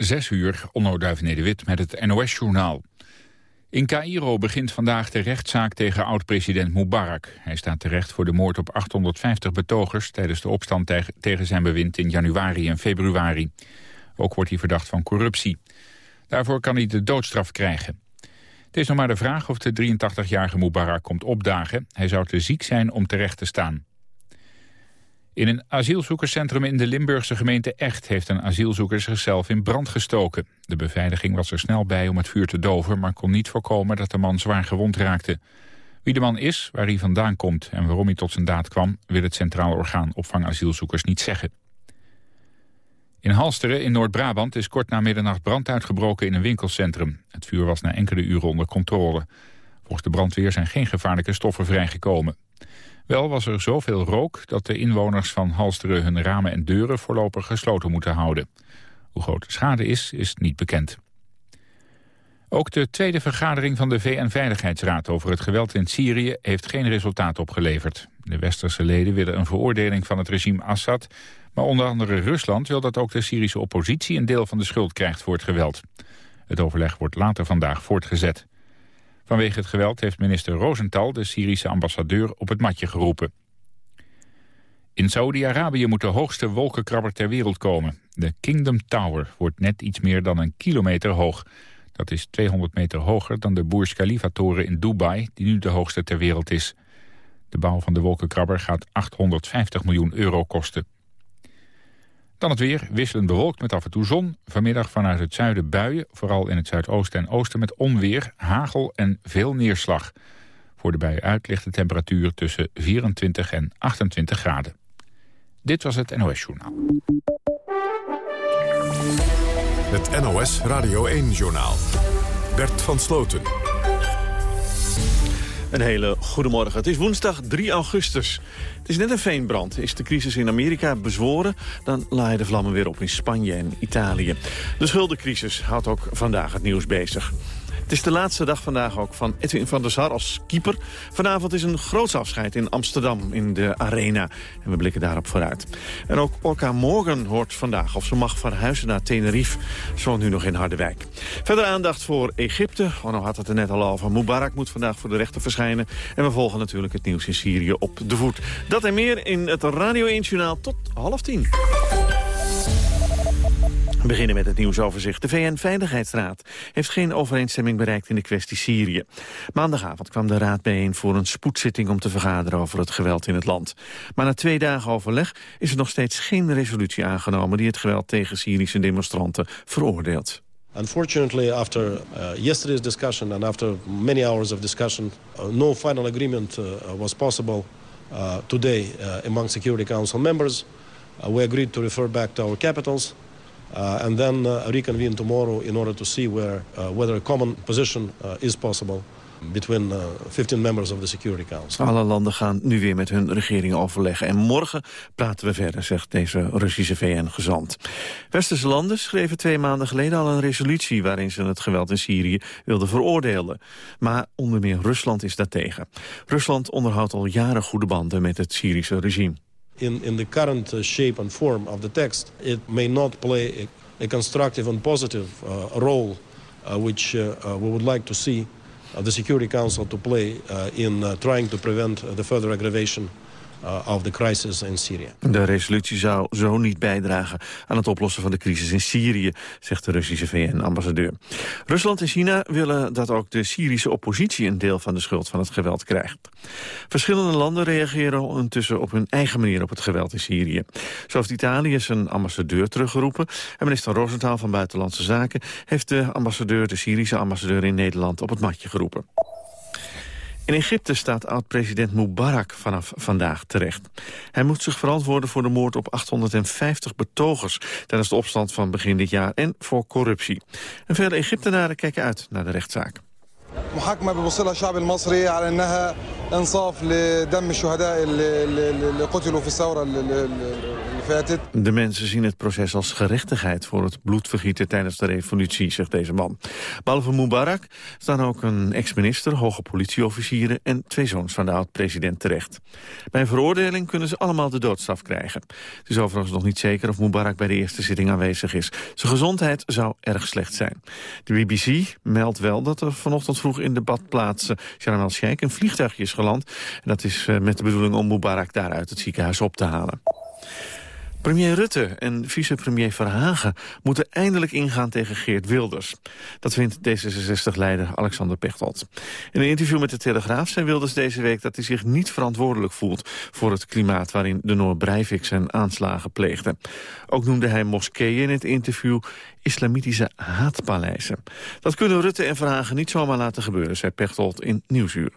Zes uur, Onno Duiven-Nederwit met het NOS-journaal. In Cairo begint vandaag de rechtszaak tegen oud-president Mubarak. Hij staat terecht voor de moord op 850 betogers... tijdens de opstand tegen zijn bewind in januari en februari. Ook wordt hij verdacht van corruptie. Daarvoor kan hij de doodstraf krijgen. Het is nog maar de vraag of de 83-jarige Mubarak komt opdagen. Hij zou te ziek zijn om terecht te staan. In een asielzoekerscentrum in de Limburgse gemeente Echt... heeft een asielzoeker zichzelf in brand gestoken. De beveiliging was er snel bij om het vuur te doven... maar kon niet voorkomen dat de man zwaar gewond raakte. Wie de man is, waar hij vandaan komt en waarom hij tot zijn daad kwam... wil het Centraal Orgaan Opvang Asielzoekers niet zeggen. In Halsteren in Noord-Brabant is kort na middernacht brand uitgebroken in een winkelcentrum. Het vuur was na enkele uren onder controle. Volgens de brandweer zijn geen gevaarlijke stoffen vrijgekomen. Wel was er zoveel rook dat de inwoners van Halsteren hun ramen en deuren voorlopig gesloten moeten houden. Hoe groot de schade is, is niet bekend. Ook de tweede vergadering van de VN-veiligheidsraad over het geweld in Syrië heeft geen resultaat opgeleverd. De westerse leden willen een veroordeling van het regime Assad, maar onder andere Rusland wil dat ook de Syrische oppositie een deel van de schuld krijgt voor het geweld. Het overleg wordt later vandaag voortgezet. Vanwege het geweld heeft minister Rosenthal de Syrische ambassadeur op het matje geroepen. In Saudi-Arabië moet de hoogste wolkenkrabber ter wereld komen. De Kingdom Tower wordt net iets meer dan een kilometer hoog. Dat is 200 meter hoger dan de Burj Khalifa-toren in Dubai... die nu de hoogste ter wereld is. De bouw van de wolkenkrabber gaat 850 miljoen euro kosten. Dan het weer, wisselend bewolkt met af en toe zon. Vanmiddag vanuit het zuiden buien, vooral in het zuidoosten en oosten... met onweer, hagel en veel neerslag. Voor de buien uit ligt de temperatuur tussen 24 en 28 graden. Dit was het NOS Journaal. Het NOS Radio 1-journaal. Bert van Sloten. Een hele goede morgen. Het is woensdag 3 augustus. Het is net een veenbrand. Is de crisis in Amerika bezworen, dan laaien de vlammen weer op in Spanje en Italië. De schuldencrisis houdt ook vandaag het nieuws bezig. Het is de laatste dag vandaag ook van Edwin van der Sar als keeper. Vanavond is een groots afscheid in Amsterdam in de Arena. En we blikken daarop vooruit. En ook Orca Morgan hoort vandaag of ze mag verhuizen naar Tenerife. Zo nu nog in Harderwijk. Verder aandacht voor Egypte. Ono had het er net al over. Mubarak moet vandaag voor de rechter verschijnen. En we volgen natuurlijk het nieuws in Syrië op de voet. Dat en meer in het Radio 1 Journaal tot half tien. We beginnen met het nieuwsoverzicht. De VN-veiligheidsraad heeft geen overeenstemming bereikt in de kwestie Syrië. Maandagavond kwam de raad bijeen voor een spoedzitting om te vergaderen over het geweld in het land. Maar na twee dagen overleg is er nog steeds geen resolutie aangenomen die het geweld tegen Syrische demonstranten veroordeelt. Unfortunately, after uh, yesterday's discussion and after many hours of discussion, uh, no final agreement uh, was possible today among Security Council members. We agreed to refer back to our capitals uh, and then uh, reconvene tomorrow in order to see where, uh, whether a common position uh, is possible between 15 uh, members of the Security Council. Alle landen gaan nu weer met hun regeringen overleggen. En morgen praten we verder, zegt deze Russische VN-gezant. Westerse landen schreven twee maanden geleden al een resolutie... waarin ze het geweld in Syrië wilden veroordelen. Maar onder meer Rusland is daartegen. Rusland onderhoudt al jaren goede banden met het Syrische regime in, in the current uh, shape and form of the text, it may not play a, a constructive and positive uh, role uh, which we would like to see the Security Council to play in trying to prevent the further aggravation of the crisis in Syrië. De resolutie zou zo niet bijdragen aan het oplossen van de crisis in Syrië, zegt de Russische VN-ambassadeur. Rusland en China willen dat ook de Syrische oppositie een deel van de schuld van het geweld krijgt. Verschillende landen reageren ondertussen op hun eigen manier op het geweld in Syrië. Zo heeft Italië zijn ambassadeur teruggeroepen en minister Rosenthal van Buitenlandse Zaken heeft de ambassadeur, de Syrische ambassadeur in Nederland op het matje geroepen. In Egypte staat oud-president Mubarak vanaf vandaag terecht. Hij moet zich verantwoorden voor de moord op 850 betogers... tijdens de opstand van begin dit jaar en voor corruptie. En vele Egyptenaren kijken uit naar de rechtszaak. محاكمة بيوصلها الشعب المصري على انها انصاف لدم الشهداء اللي قتلوا في الثورة في affected. De mensen zien het proces als gerechtigheid voor het bloedvergieten tijdens de revolutie, zegt deze man. Behalve Mubarak staan ook een ex-minister, hoge politieofficieren en twee zoons van de oud-president terecht. Bij een veroordeling kunnen ze allemaal de doodstraf krijgen. Het is overigens nog niet zeker of Mubarak bij de eerste zitting aanwezig is. Zijn gezondheid zou erg slecht zijn. De BBC meldt wel dat er vanochtend vroeg in de badplaats Sharm el-Sheikh een vliegtuigje is geland. En dat is eh, met de bedoeling om Mubarak daar uit het ziekenhuis op te halen. Premier Rutte en vicepremier Verhagen moeten eindelijk ingaan tegen Geert Wilders. Dat vindt D66-leider Alexander Pechtold. In een interview met de Telegraaf zei Wilders deze week dat hij zich niet verantwoordelijk voelt voor het klimaat waarin de Noor Breivik zijn aanslagen pleegde. Ook noemde hij moskeeën in het interview islamitische haatpaleizen. Dat kunnen Rutte en Verhagen niet zomaar laten gebeuren, zei Pechtold in Nieuwsuur.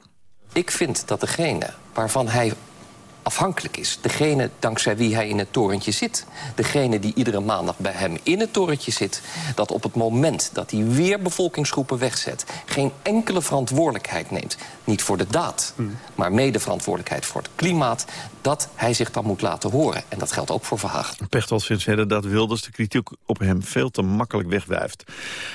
Ik vind dat degene waarvan hij afhankelijk is. Degene dankzij wie hij in het torentje zit. Degene die iedere maandag bij hem in het torentje zit. Dat op het moment dat hij weer bevolkingsgroepen wegzet... geen enkele verantwoordelijkheid neemt. Niet voor de daad, hmm. maar mede verantwoordelijkheid voor het klimaat... dat hij zich dan moet laten horen. En dat geldt ook voor Verhagen. Pechtold vindt verder dat Wilders de kritiek op hem veel te makkelijk wegwuift.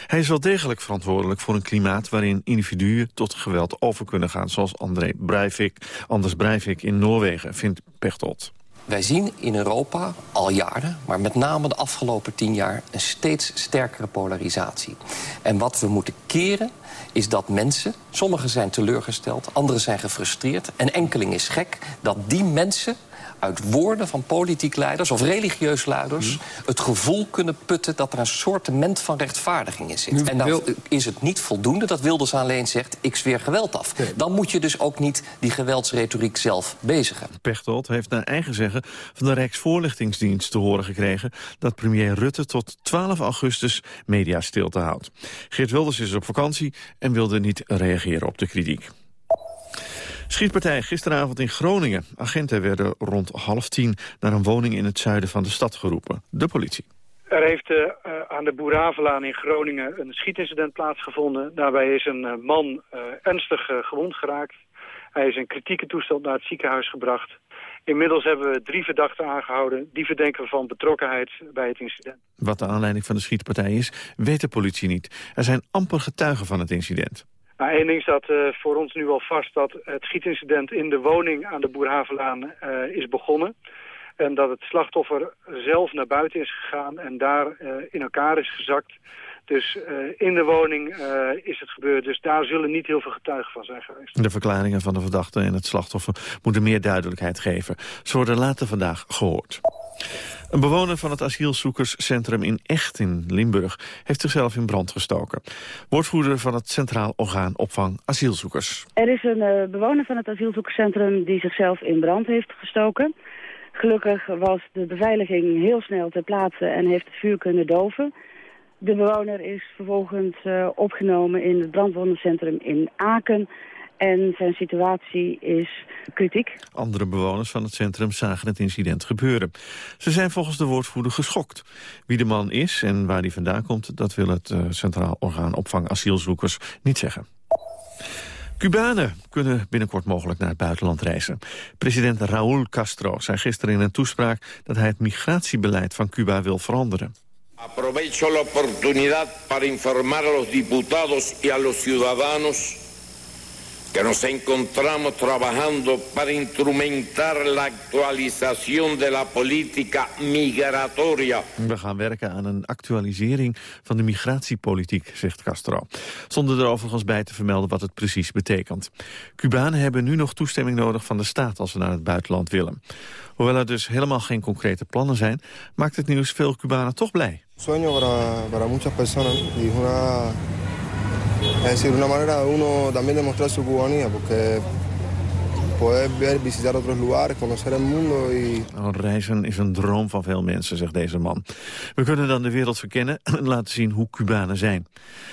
Hij is wel degelijk verantwoordelijk voor een klimaat... waarin individuen tot geweld over kunnen gaan... zoals André Breivik, Anders Breivik in Noorwegen vindt Pechtold. Wij zien in Europa al jaren, maar met name de afgelopen tien jaar... een steeds sterkere polarisatie. En wat we moeten keren is dat mensen, sommigen zijn teleurgesteld... anderen zijn gefrustreerd en enkeling is gek... dat die mensen uit woorden van politiek leiders of religieus leiders... Mhm. het gevoel kunnen putten dat er een sortiment van rechtvaardiging in zit. en dan is het niet voldoende dat Wilders alleen zegt... ik zweer geweld af. Dan moet je dus ook niet die geweldsretoriek zelf bezigen. Pechtold heeft naar eigen zeggen van de Rijksvoorlichtingsdienst te horen gekregen... dat premier Rutte tot 12 augustus mediastilte houdt. Geert Wilders is op vakantie en wilde niet reageren op de kritiek. Schietpartij gisteravond in Groningen. Agenten werden rond half tien naar een woning in het zuiden van de stad geroepen. De politie. Er heeft uh, aan de Boeravelaan in Groningen een schietincident plaatsgevonden. Daarbij is een uh, man uh, ernstig gewond geraakt. Hij is in kritieke toestand naar het ziekenhuis gebracht. Inmiddels hebben we drie verdachten aangehouden. Die verdenken we van betrokkenheid bij het incident. Wat de aanleiding van de schietpartij is, weet de politie niet. Er zijn amper getuigen van het incident. Maar één ding staat uh, voor ons nu al vast dat het schietincident in de woning aan de Boerhavelaan uh, is begonnen. En dat het slachtoffer zelf naar buiten is gegaan en daar uh, in elkaar is gezakt. Dus in de woning is het gebeurd. Dus daar zullen niet heel veel getuigen van zijn geweest. De verklaringen van de verdachte en het slachtoffer moeten meer duidelijkheid geven. Ze worden later vandaag gehoord. Een bewoner van het asielzoekerscentrum in Echt in Limburg heeft zichzelf in brand gestoken. Woordvoerder van het Centraal Orgaan Opvang Asielzoekers. Er is een uh, bewoner van het asielzoekerscentrum die zichzelf in brand heeft gestoken. Gelukkig was de beveiliging heel snel ter plaatse en heeft het vuur kunnen doven. De bewoner is vervolgens uh, opgenomen in het brandwondencentrum in Aken en zijn situatie is kritiek. Andere bewoners van het centrum zagen het incident gebeuren. Ze zijn volgens de woordvoerder geschokt. Wie de man is en waar hij vandaan komt... dat wil het uh, Centraal Orgaan Opvang Asielzoekers niet zeggen. Cubanen kunnen binnenkort mogelijk naar het buitenland reizen. President Raúl Castro zei gisteren in een toespraak... dat hij het migratiebeleid van Cuba wil veranderen. Aprovecho la oportunidad para informar a los diputados y a los ciudadanos que nos encontramos trabajando para instrumentar la actualización de la política migratoria. We gaan werken aan een actualisering van de migratiepolitiek, zegt Castro. Zonder er overigens bij te vermelden wat het precies betekent. Cubanen hebben nu nog toestemming nodig van de staat als ze naar het buitenland willen. Hoewel er dus helemaal geen concrete plannen zijn, maakt het nieuws veel Cubanen toch blij. Sueño para, para muchas personas y una es decir, una manera de uno también demostrar su cubanía, porque poder ver, visitar otros lugares, conocer el mundo. Y... Reizen is een droom van veel mensen, zegt deze man. We kunnen dan de wereld verkennen en laten zien hoe Cubanen zijn.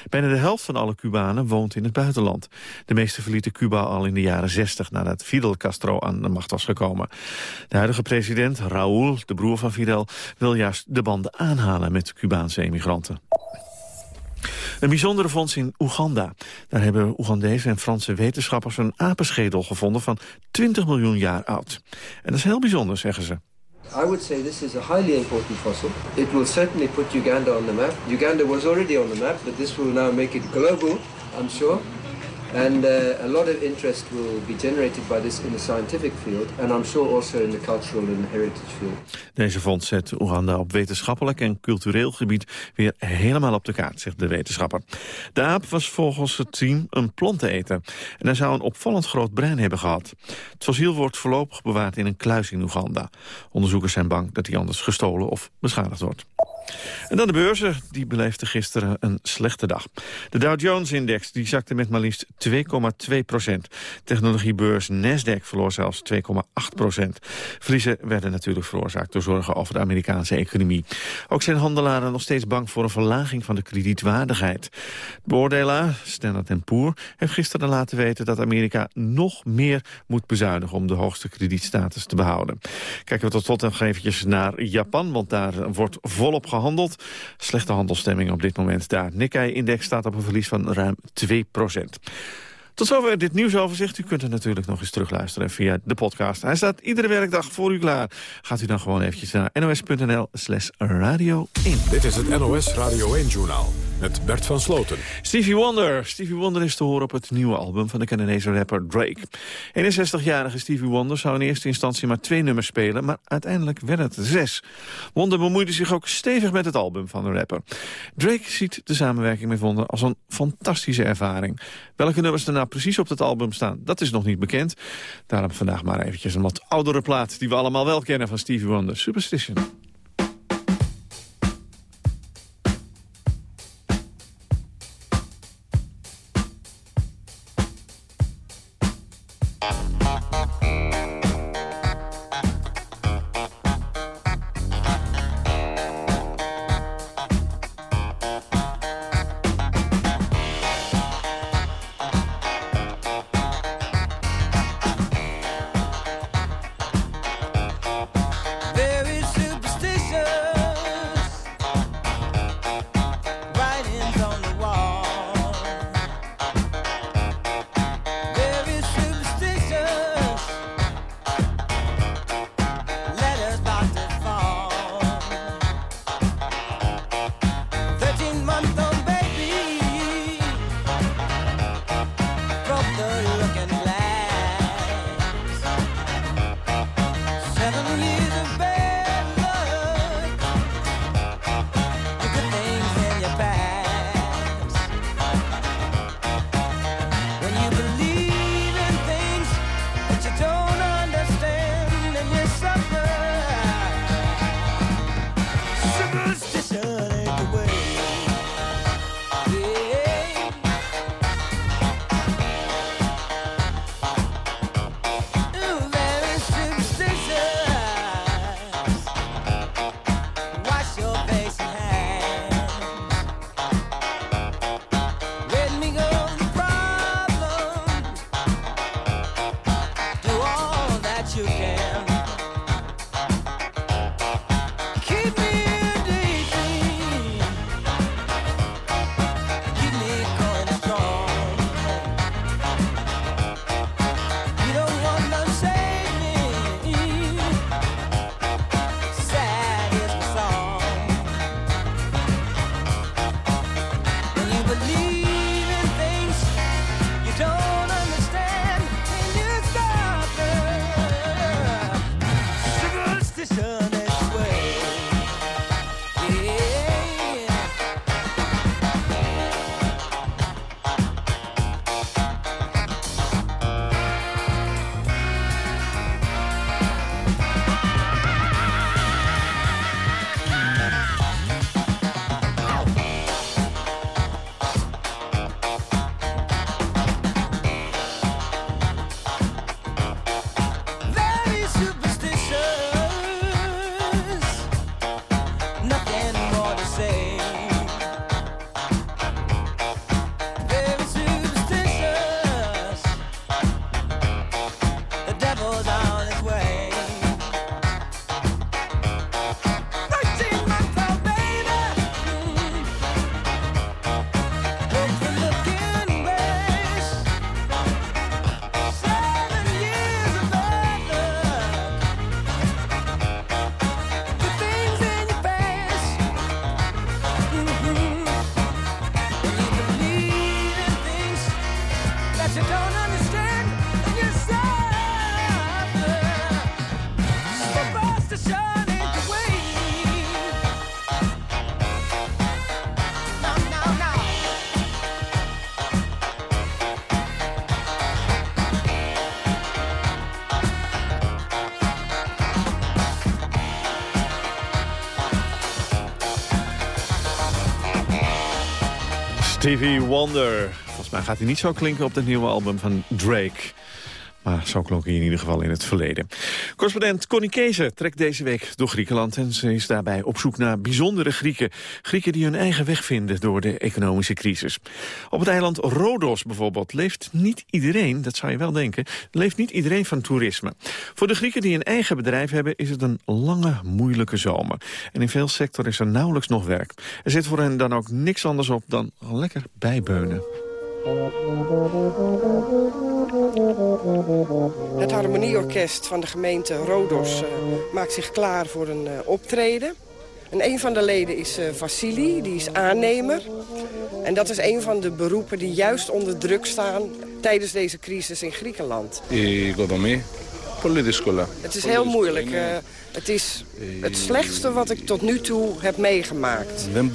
Bijna de helft van alle Cubanen woont in het buitenland. De meeste verlieten Cuba al in de jaren 60 nadat Fidel Castro aan de macht was gekomen. De huidige president, Raúl, de broer van Fidel, wil juist de banden aanhalen met Cubaanse emigranten. Een bijzondere fonds in Oeganda. Daar hebben Oegandese en Franse wetenschappers een apenschedel gevonden van 20 miljoen jaar oud. En dat is heel bijzonder, zeggen ze. I would say this is a highly important fossil. It will certainly put Uganda on the map. Uganda was already on the map, but this will now make it global, I'm sure. And uh, a lot of interest will be generated by this in the scientific field, and I'm sure also in the cultural and heritage field. Deze vondst zet Oeganda op wetenschappelijk en cultureel gebied weer helemaal op de kaart, zegt de wetenschapper. De aap was volgens het team een planteneter en hij zou een opvallend groot brein hebben gehad. Het fossiel wordt voorlopig bewaard in een kluis in Oeganda. Onderzoekers zijn bang dat hij anders gestolen of beschadigd wordt. En dan de beurzen, die beleefden gisteren een slechte dag. De Dow Jones-index die zakte met maar liefst 2,2 procent. Technologiebeurs Nasdaq verloor zelfs 2,8 procent. Verliezen werden natuurlijk veroorzaakt door zorgen over de Amerikaanse economie. Ook zijn handelaren nog steeds bang voor een verlaging van de kredietwaardigheid. De beoordelaar, Standard Poor, heeft gisteren laten weten dat Amerika nog meer moet bezuinigen om de hoogste kredietstatus te behouden. Kijken we tot slot nog eventjes naar Japan, want daar wordt volop gehandeld. Slechte handelsstemming op dit moment daar. Nikkei-index staat op een verlies van ruim 2 procent. Tot zover dit nieuwsoverzicht. U kunt het natuurlijk nog eens terugluisteren via de podcast. Hij staat iedere werkdag voor u klaar. Gaat u dan gewoon eventjes naar nos.nl slash radio 1. Dit is het NOS Radio 1-journaal met Bert van Sloten. Stevie Wonder. Stevie Wonder is te horen op het nieuwe album van de Canadese rapper Drake. 61-jarige Stevie Wonder zou in eerste instantie maar twee nummers spelen... maar uiteindelijk werden het zes. Wonder bemoeide zich ook stevig met het album van de rapper. Drake ziet de samenwerking met Wonder als een fantastische ervaring. Welke nummers er nou precies op het album staan, dat is nog niet bekend. Daarom vandaag maar eventjes een wat oudere plaat... die we allemaal wel kennen van Stevie Wonder, Superstition. Stevie Wonder. Volgens mij gaat hij niet zo klinken op het nieuwe album van Drake. Maar zo klonk hij in ieder geval in het verleden. Correspondent Connie Keese trekt deze week door Griekenland... en ze is daarbij op zoek naar bijzondere Grieken. Grieken die hun eigen weg vinden door de economische crisis. Op het eiland Rodos bijvoorbeeld leeft niet iedereen, dat zou je wel denken... leeft niet iedereen van toerisme. Voor de Grieken die een eigen bedrijf hebben... is het een lange, moeilijke zomer. En in veel sectoren is er nauwelijks nog werk. Er zit voor hen dan ook niks anders op dan lekker bijbeunen. Het harmonieorkest van de gemeente Rodos uh, maakt zich klaar voor een uh, optreden. En een van de leden is uh, Vassili, die is aannemer. En dat is een van de beroepen die juist onder druk staan... tijdens deze crisis in Griekenland. Οικοδομή, πολύ δύσκολα. Het is heel moeilijk. het is het slechtste wat ik tot nu toe heb meegemaakt. Δεν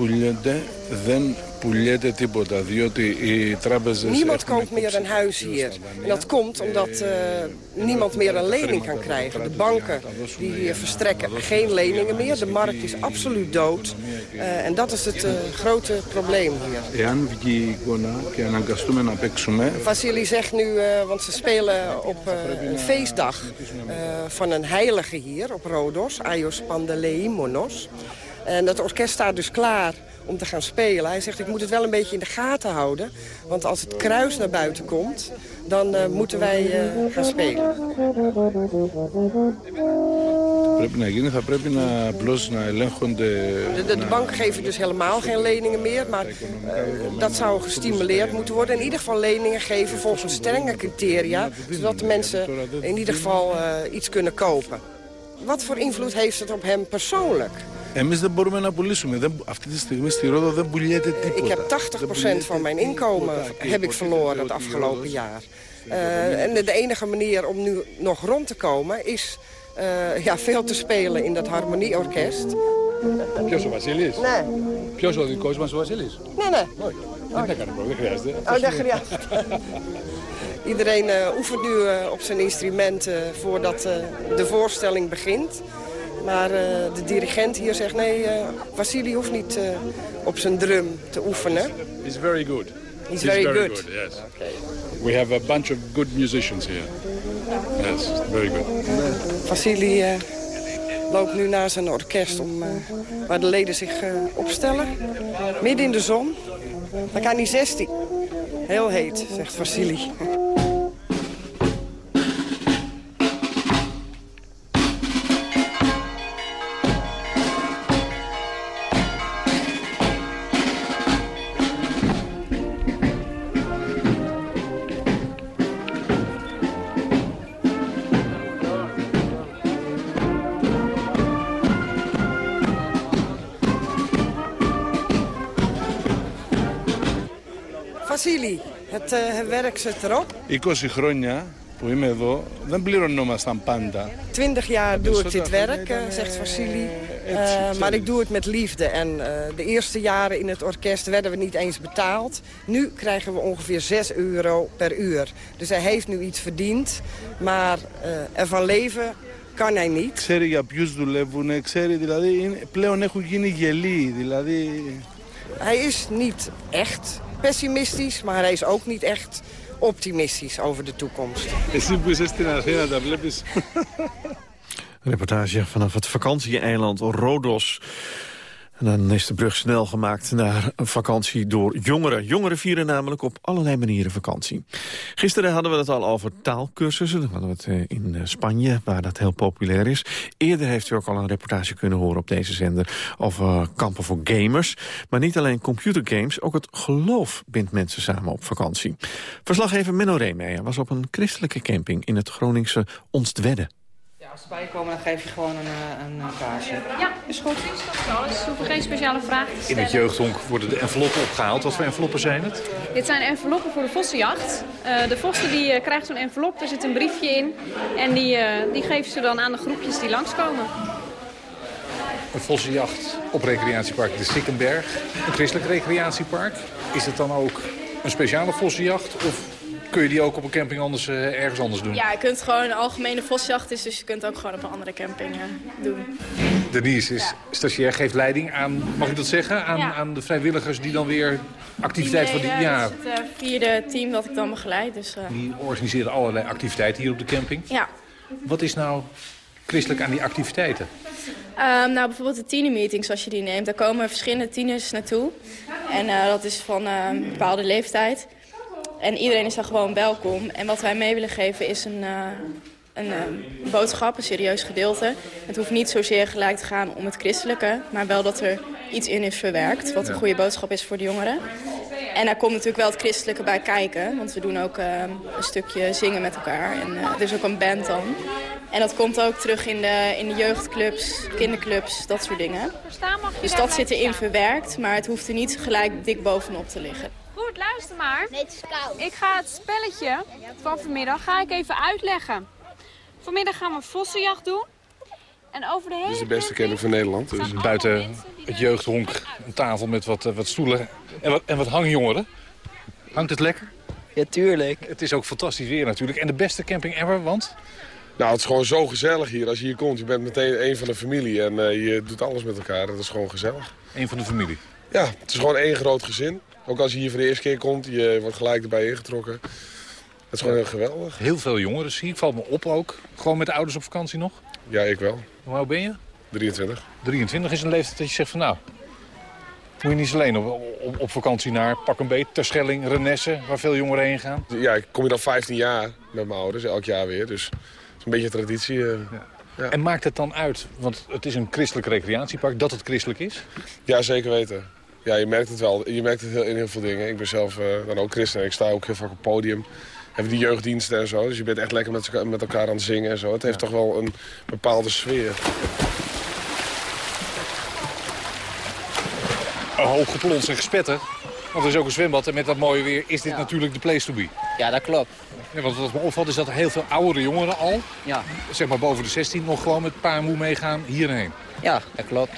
Niemand koopt meer een huis hier. En dat komt omdat eh, niemand meer een lening kan krijgen. De banken die hier verstrekken geen leningen meer. De markt is absoluut dood. Eh, en dat is het eh, grote probleem hier. Vasily zegt nu, want ze spelen op een feestdag van een heilige hier op Rodos. Ayos Pandeleimonos. En dat orkest staat dus klaar om te gaan spelen. Hij zegt, ik moet het wel een beetje in de gaten houden. Want als het kruis naar buiten komt, dan eh, moeten wij uh, gaan spelen. De, de, de banken geven dus helemaal geen leningen meer, maar eh, dat zou gestimuleerd moeten worden. In ieder geval leningen geven volgens strenge criteria, zodat de mensen in ieder geval iets kunnen kopen. Wat voor invloed heeft het op hem persoonlijk? Εμεί δεν μπορούμε να πουλήσουμε. Δεν, αυτή τη στιγμή στη Ρόδο δεν πουλιέται τίποτα. Ik heb 80% van mijn inkomen heb ik verloren het afgelopen jaar. Uh, en de enige manier om nu nog rond te komen is uh, ja, veel te spelen in dat harmonieorkest. Ποιος ο Βασίλης? Ναι. Ποιος ο δικός μας ο Βασίλης? Ναι, ναι. Όχι. Δεν έκανε πρόβλημα, δεν χρειάζεται. Oh, dat χρειάζεται. Iedereen uh, oefent nu uh, op zijn instrument uh, voordat de voorstelling begint. Maar uh, de dirigent hier zegt, nee, uh, Vasili hoeft niet uh, op zijn drum te oefenen. He's very good. He's, He's very, very good. good. Yes. Okay. We have a bunch of good musicians here. Yes, very good. Vasili loopt nu naar zijn orkest om, waar de leden zich opstellen. Midden in de zon. Dan kan hij 16. Heel heet, zegt Vasili. het, uh, het werk zit erop. 20 χρόνια που είμαι εδώ, δεν πληρωνόμασταν πάντα. 20 jaar doe ik dit werk, uh, zegt Vasili. Uh, maar ik doe het met liefde. En uh, de eerste jaren in het orkest werden we niet eens betaald. Nu krijgen we ongeveer 6 euro per uur. Dus hij heeft nu iets verdiend. Maar ervan leven kan hij niet. Ξέρει για ποιους δουλεύουν, ξέρει δηλαδή, είναι, πλέον έχουν γίνει γελοί, δηλαδή... Hij is niet echt pessimistisch, maar hij is ook niet echt optimistisch over de toekomst. Een reportage vanaf het vakantieeiland Rodos. En dan is de brug snel gemaakt naar vakantie door jongeren. Jongeren vieren namelijk op allerlei manieren vakantie. Gisteren hadden we het al over taalkursussen. Dan hadden we het eh, in Spanje, waar dat heel populair is. Eerder heeft u ook al een reportage kunnen horen op deze zender... over kampen voor gamers. Maar niet alleen computergames, ook het geloof bindt mensen samen op vakantie. Verslaggever Menno Reemeijer was op een christelijke camping... in het Groningse Onstwedde. Als ze bijkomen, dan geef je gewoon een, een, een kaartje. Ja, is goed. Ze hoeven geen speciale vragen te stellen. In het jeugdhonk worden de enveloppen opgehaald. Wat voor enveloppen zijn het? Dit zijn enveloppen voor de vossenjacht. Uh, de vossen die, uh, krijgt zo'n envelop, daar zit een briefje in. En die, uh, die geven ze dan aan de groepjes die langskomen. Een vossenjacht op recreatiepark de Stikkenberg. Een christelijk recreatiepark. Is het dan ook een speciale vossenjacht of kun je die ook op een camping anders, uh, ergens anders doen? Ja, je kunt gewoon een algemene vosjacht, is, dus je kunt ook gewoon op een andere camping uh, doen. Denise is ja. stagiair, geeft leiding aan, mag ik dat zeggen, aan, ja. aan de vrijwilligers die dan weer activiteiten van die... Ja, het is het vierde team dat ik dan begeleid. Dus, Die organiseren allerlei activiteiten hier op de camping. Ja. Wat is nou christelijk aan die activiteiten? Um, nou, bijvoorbeeld de tienermeetings, als je die neemt. Daar komen verschillende tieners naartoe. En uh, dat is van uh, een bepaalde leeftijd. En iedereen is daar gewoon welkom. En wat wij mee willen geven is een, uh, een boodschap, een serieus gedeelte. Het hoeft niet zozeer gelijk te gaan om het christelijke... maar wel dat er iets in is verwerkt, wat een goede boodschap is voor de jongeren. En daar komt natuurlijk wel het christelijke bij kijken. Want we doen ook een stukje zingen met elkaar. En er is ook een band dan. En dat komt ook terug in de, in de jeugdclubs, kinderclubs, dat soort dingen. Dus dat zit erin verwerkt, maar het hoeft er niet gelijk dik bovenop te liggen. Goed, luister maar. Nee, het is koud. Ik ga het spelletje van vanmiddag ga ik even uitleggen. Vanmiddag gaan we vossenjacht doen. En over de hele Dit is de beste camping van Nederland. Dus buiten het jeugdhonk een tafel met wat, wat stoelen en wat, en wat hangjongeren. Hangt het lekker? Ja, tuurlijk. Het is ook fantastisch weer natuurlijk. En de beste camping ever, want... Nou, het is gewoon zo gezellig hier. Als je hier komt, je bent meteen een van de familie en uh, je doet alles met elkaar. Dat is gewoon gezellig. Een van de familie? Ja, het is gewoon één groot gezin. Ook als je hier voor de eerste keer komt, je wordt gelijk erbij ingetrokken. Het is gewoon heel geweldig. Heel veel jongeren zie ik, valt me op ook. Gewoon met de ouders op vakantie nog? Ja, ik wel. Hoe oud ben je? 23. 23 is een leeftijd dat je zegt van nou, moet je niet alleen op, op, op, vakantie naar pak een beet, Terschelling, Renesse, waar veel jongeren heen gaan? Ja, ik kom hier al 15 jaar met mijn ouders, elk jaar weer. Dus is een beetje traditie. Uh, ja. Ja. En maakt het dan uit, want het is een christelijk recreatiepark, dat het christelijk is? Ja, zeker weten. Ja, je merkt het wel. Je merkt het in heel veel dingen. Ik ben zelf uh, dan ook christen. Ik sta ook heel vaak op het podium. Hebben die jeugddiensten en zo. Dus je bent echt lekker met, met elkaar aan het zingen en zo. Het heeft ja. toch wel een bepaalde sfeer. Hoog geplonst en gespetter. Want er is ook een zwembad en met dat mooie weer is dit natuurlijk de place to be. Ja, dat klopt. Ja, want wat me opvalt is dat er heel veel oudere jongeren al, ja. zeg maar boven de 16, nog gewoon met pa en moe meegaan hierheen. Ja, dat klopt.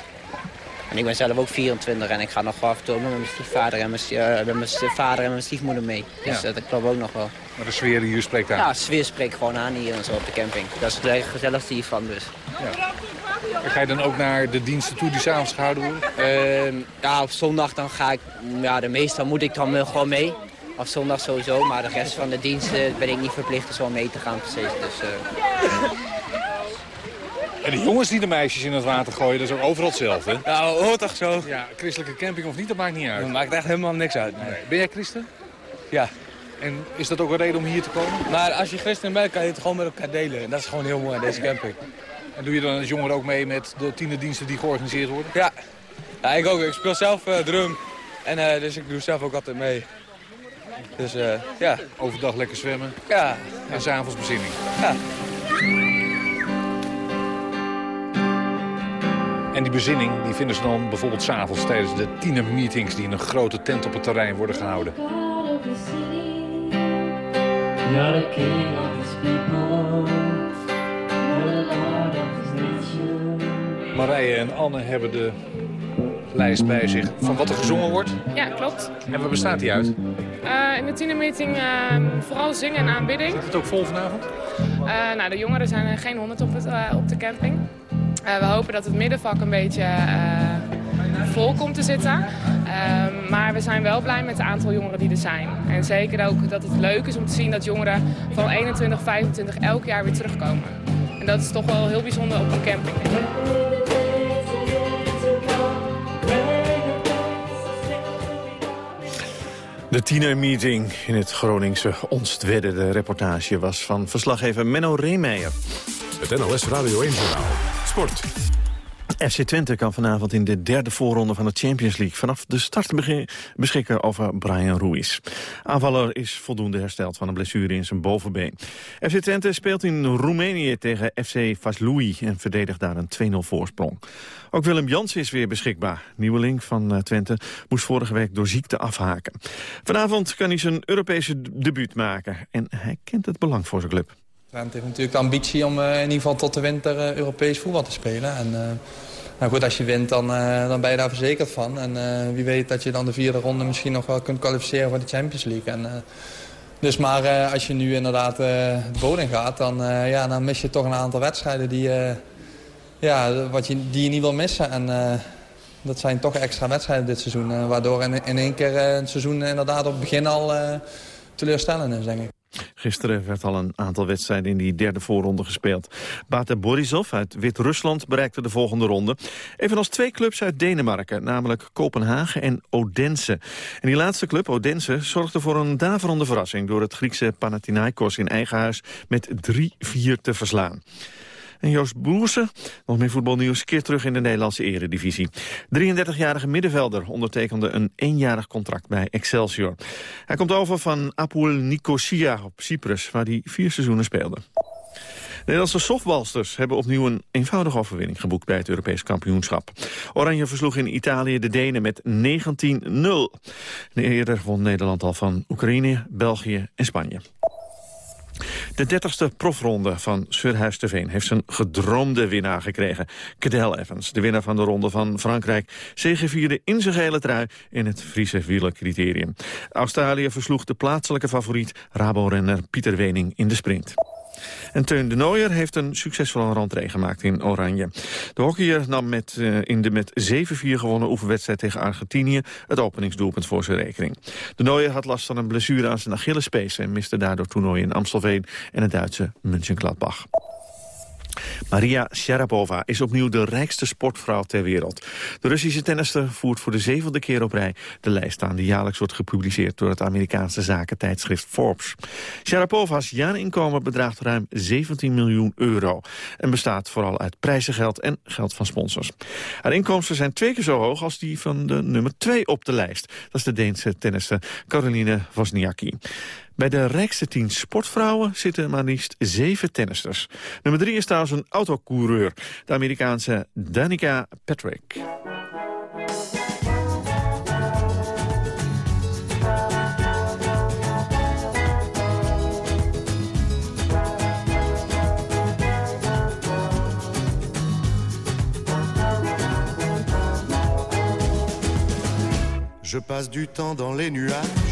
En ik ben zelf ook 24 en ik ga nog af en toe met mijn stiefvader en mijn, uh, met mijn vader en mijn stiefmoeder mee. Dus ja. dat klopt ook nog wel. Maar de sfeer hier spreekt aan? Ja, de sfeer spreekt gewoon aan hier en zo op de camping. Dat is het gezelligste hiervan dus. Ja. En ga je dan ook naar de diensten toe die s'avonds gehouden worden? Uh, ja, op zondag dan ga ik, ja, de meestal moet ik dan gewoon mee. Op zondag sowieso, maar de rest van de diensten ben ik niet verplicht om zo mee te gaan precies. Dus, uh... En de jongens die de meisjes in het water gooien, dat is ook overal hetzelfde. Ja, hoort toch zo. Ja, christelijke camping of niet, dat maakt niet uit. Dat maakt echt helemaal niks uit. Nee. Nee. Ben jij christen? Ja. En is dat ook een reden om hier te komen? Maar als je christen bent, kan je het gewoon met elkaar delen. En dat is gewoon heel mooi aan deze camping. En doe je dan als jongere ook mee met de tienerdiensten die georganiseerd worden? Ja, ja ik ook. Ik speel zelf uh, drum. En uh, dus ik doe zelf ook altijd mee. Dus uh, ja. Overdag lekker zwemmen. Ja. En s'avonds bezinning. Ja. En die bezinning die vinden ze dan bijvoorbeeld s'avonds tijdens de tienermeetings... die in een grote tent op het terrein worden gehouden. Marije en Anne hebben de lijst bij zich van wat er gezongen wordt. Ja, klopt. En waar bestaat die uit? Uh, in de tienermeeting uh, vooral zingen en aanbidding. Zit het ook vol vanavond? Uh, nou, de jongeren zijn er geen honderd op, het, op de camping. We hopen dat het middenvak een beetje vol komt te zitten. maar we zijn wel blij met het aantal jongeren die er zijn. En zeker ook dat het leuk is om te zien dat jongeren van 21, 25 elk jaar weer terugkomen. En dat is toch wel heel bijzonder op een camping. De tienermeeting in het Groningse Onstwedde. De reportage was van verslaggever Menno Reemeijer. Het NLS Radio 1-journaal. Sport. FC Twente kan vanavond in de derde voorronde van de Champions League... vanaf de start beschikken over Brian Ruiz. Aanvaller is voldoende hersteld van een blessure in zijn bovenbeen. FC Twente speelt in Roemenië tegen FC Vaslui... en verdedigt daar een 2-0 voorsprong. Ook Willem Jans is weer beschikbaar. Nieuweling van Twente moest vorige week door ziekte afhaken. Vanavond kan hij zijn Europese debuut maken. En hij kent het belang voor zijn club. Twente heeft natuurlijk de ambitie om uh, in ieder geval tot de winter uh, Europees voetbal te spelen. En, uh, nou goed, als je wint, dan, dan ben je daar verzekerd van. En wie weet dat je dan de vierde ronde misschien nog wel kunt kwalificeren voor de Champions League. En Dus maar eh, als je nu inderdaad de bodem gaat, dan, ja, mis je toch een aantal wedstrijden die, ja, wat je, die je niet wil missen. En dat zijn toch extra wedstrijden dit seizoen. waardoor in, in één keer het seizoen inderdaad op het begin al teleurstellend is, denk ik. Gisteren werd al een aantal wedstrijden in die derde voorronde gespeeld. Bate Borisov uit Wit-Rusland bereikte de volgende ronde. Evenals twee clubs uit Denemarken, namelijk Kopenhagen en Odense. En die laatste club, Odense, zorgde voor een daverende verrassing... door het Griekse Panathinaikos in eigen huis met 3-4 te verslaan. En Joost Boerse, nog meer voetbalnieuws, keert terug in de Nederlandse eredivisie. 33-jarige middenvelder ondertekende een eenjarig contract bij Excelsior. Hij komt over van Apoel Nicosia op Cyprus, waar hij vier seizoenen speelde. De Nederlandse softbalsters hebben opnieuw een eenvoudige overwinning geboekt bij het Europees kampioenschap. Oranje versloeg in Italië de Denen met 19-0. Eerder won Nederland al van Oekraïne, België en Spanje. De dertigste profronde van Surhuis heeft zijn gedroomde winnaar gekregen. Cadel Evans, de winnaar van de ronde van Frankrijk, zegevierde in zijn gele trui in het Friese wielercriterium. Australië versloeg de plaatselijke favoriet Rabo-renner Pieter Wening in de sprint. En Teun de Nooier heeft een succesvolle rentree gemaakt in Oranje. De hockeyer nam met, uh, in de met 7-4 gewonnen oefenwedstrijd tegen Argentinië... het openingsdoelpunt voor zijn rekening. De Nooier had last van een blessure aan zijn Achillespees... en miste daardoor toernooi in Amstelveen en het Duitse Mönchengladbach. Maria Sharapova is opnieuw de rijkste sportvrouw ter wereld. De Russische tennister voert voor de zevende keer op rij de lijst aan... die jaarlijks wordt gepubliceerd door het Amerikaanse zakentijdschrift Forbes. Sharapova's jaarinkomen bedraagt ruim 17 miljoen euro... en bestaat vooral uit prijzengeld en geld van sponsors. Haar inkomsten zijn twee keer zo hoog als die van de nummer 2 op de lijst. Dat is de Deense tennister Caroline Wozniacki. Bij de rijkste tien sportvrouwen zitten maar liefst zeven tennisters. Nummer drie is trouwens een autocoureur, de Amerikaanse Danica Patrick. Je passe du temps dans les nuages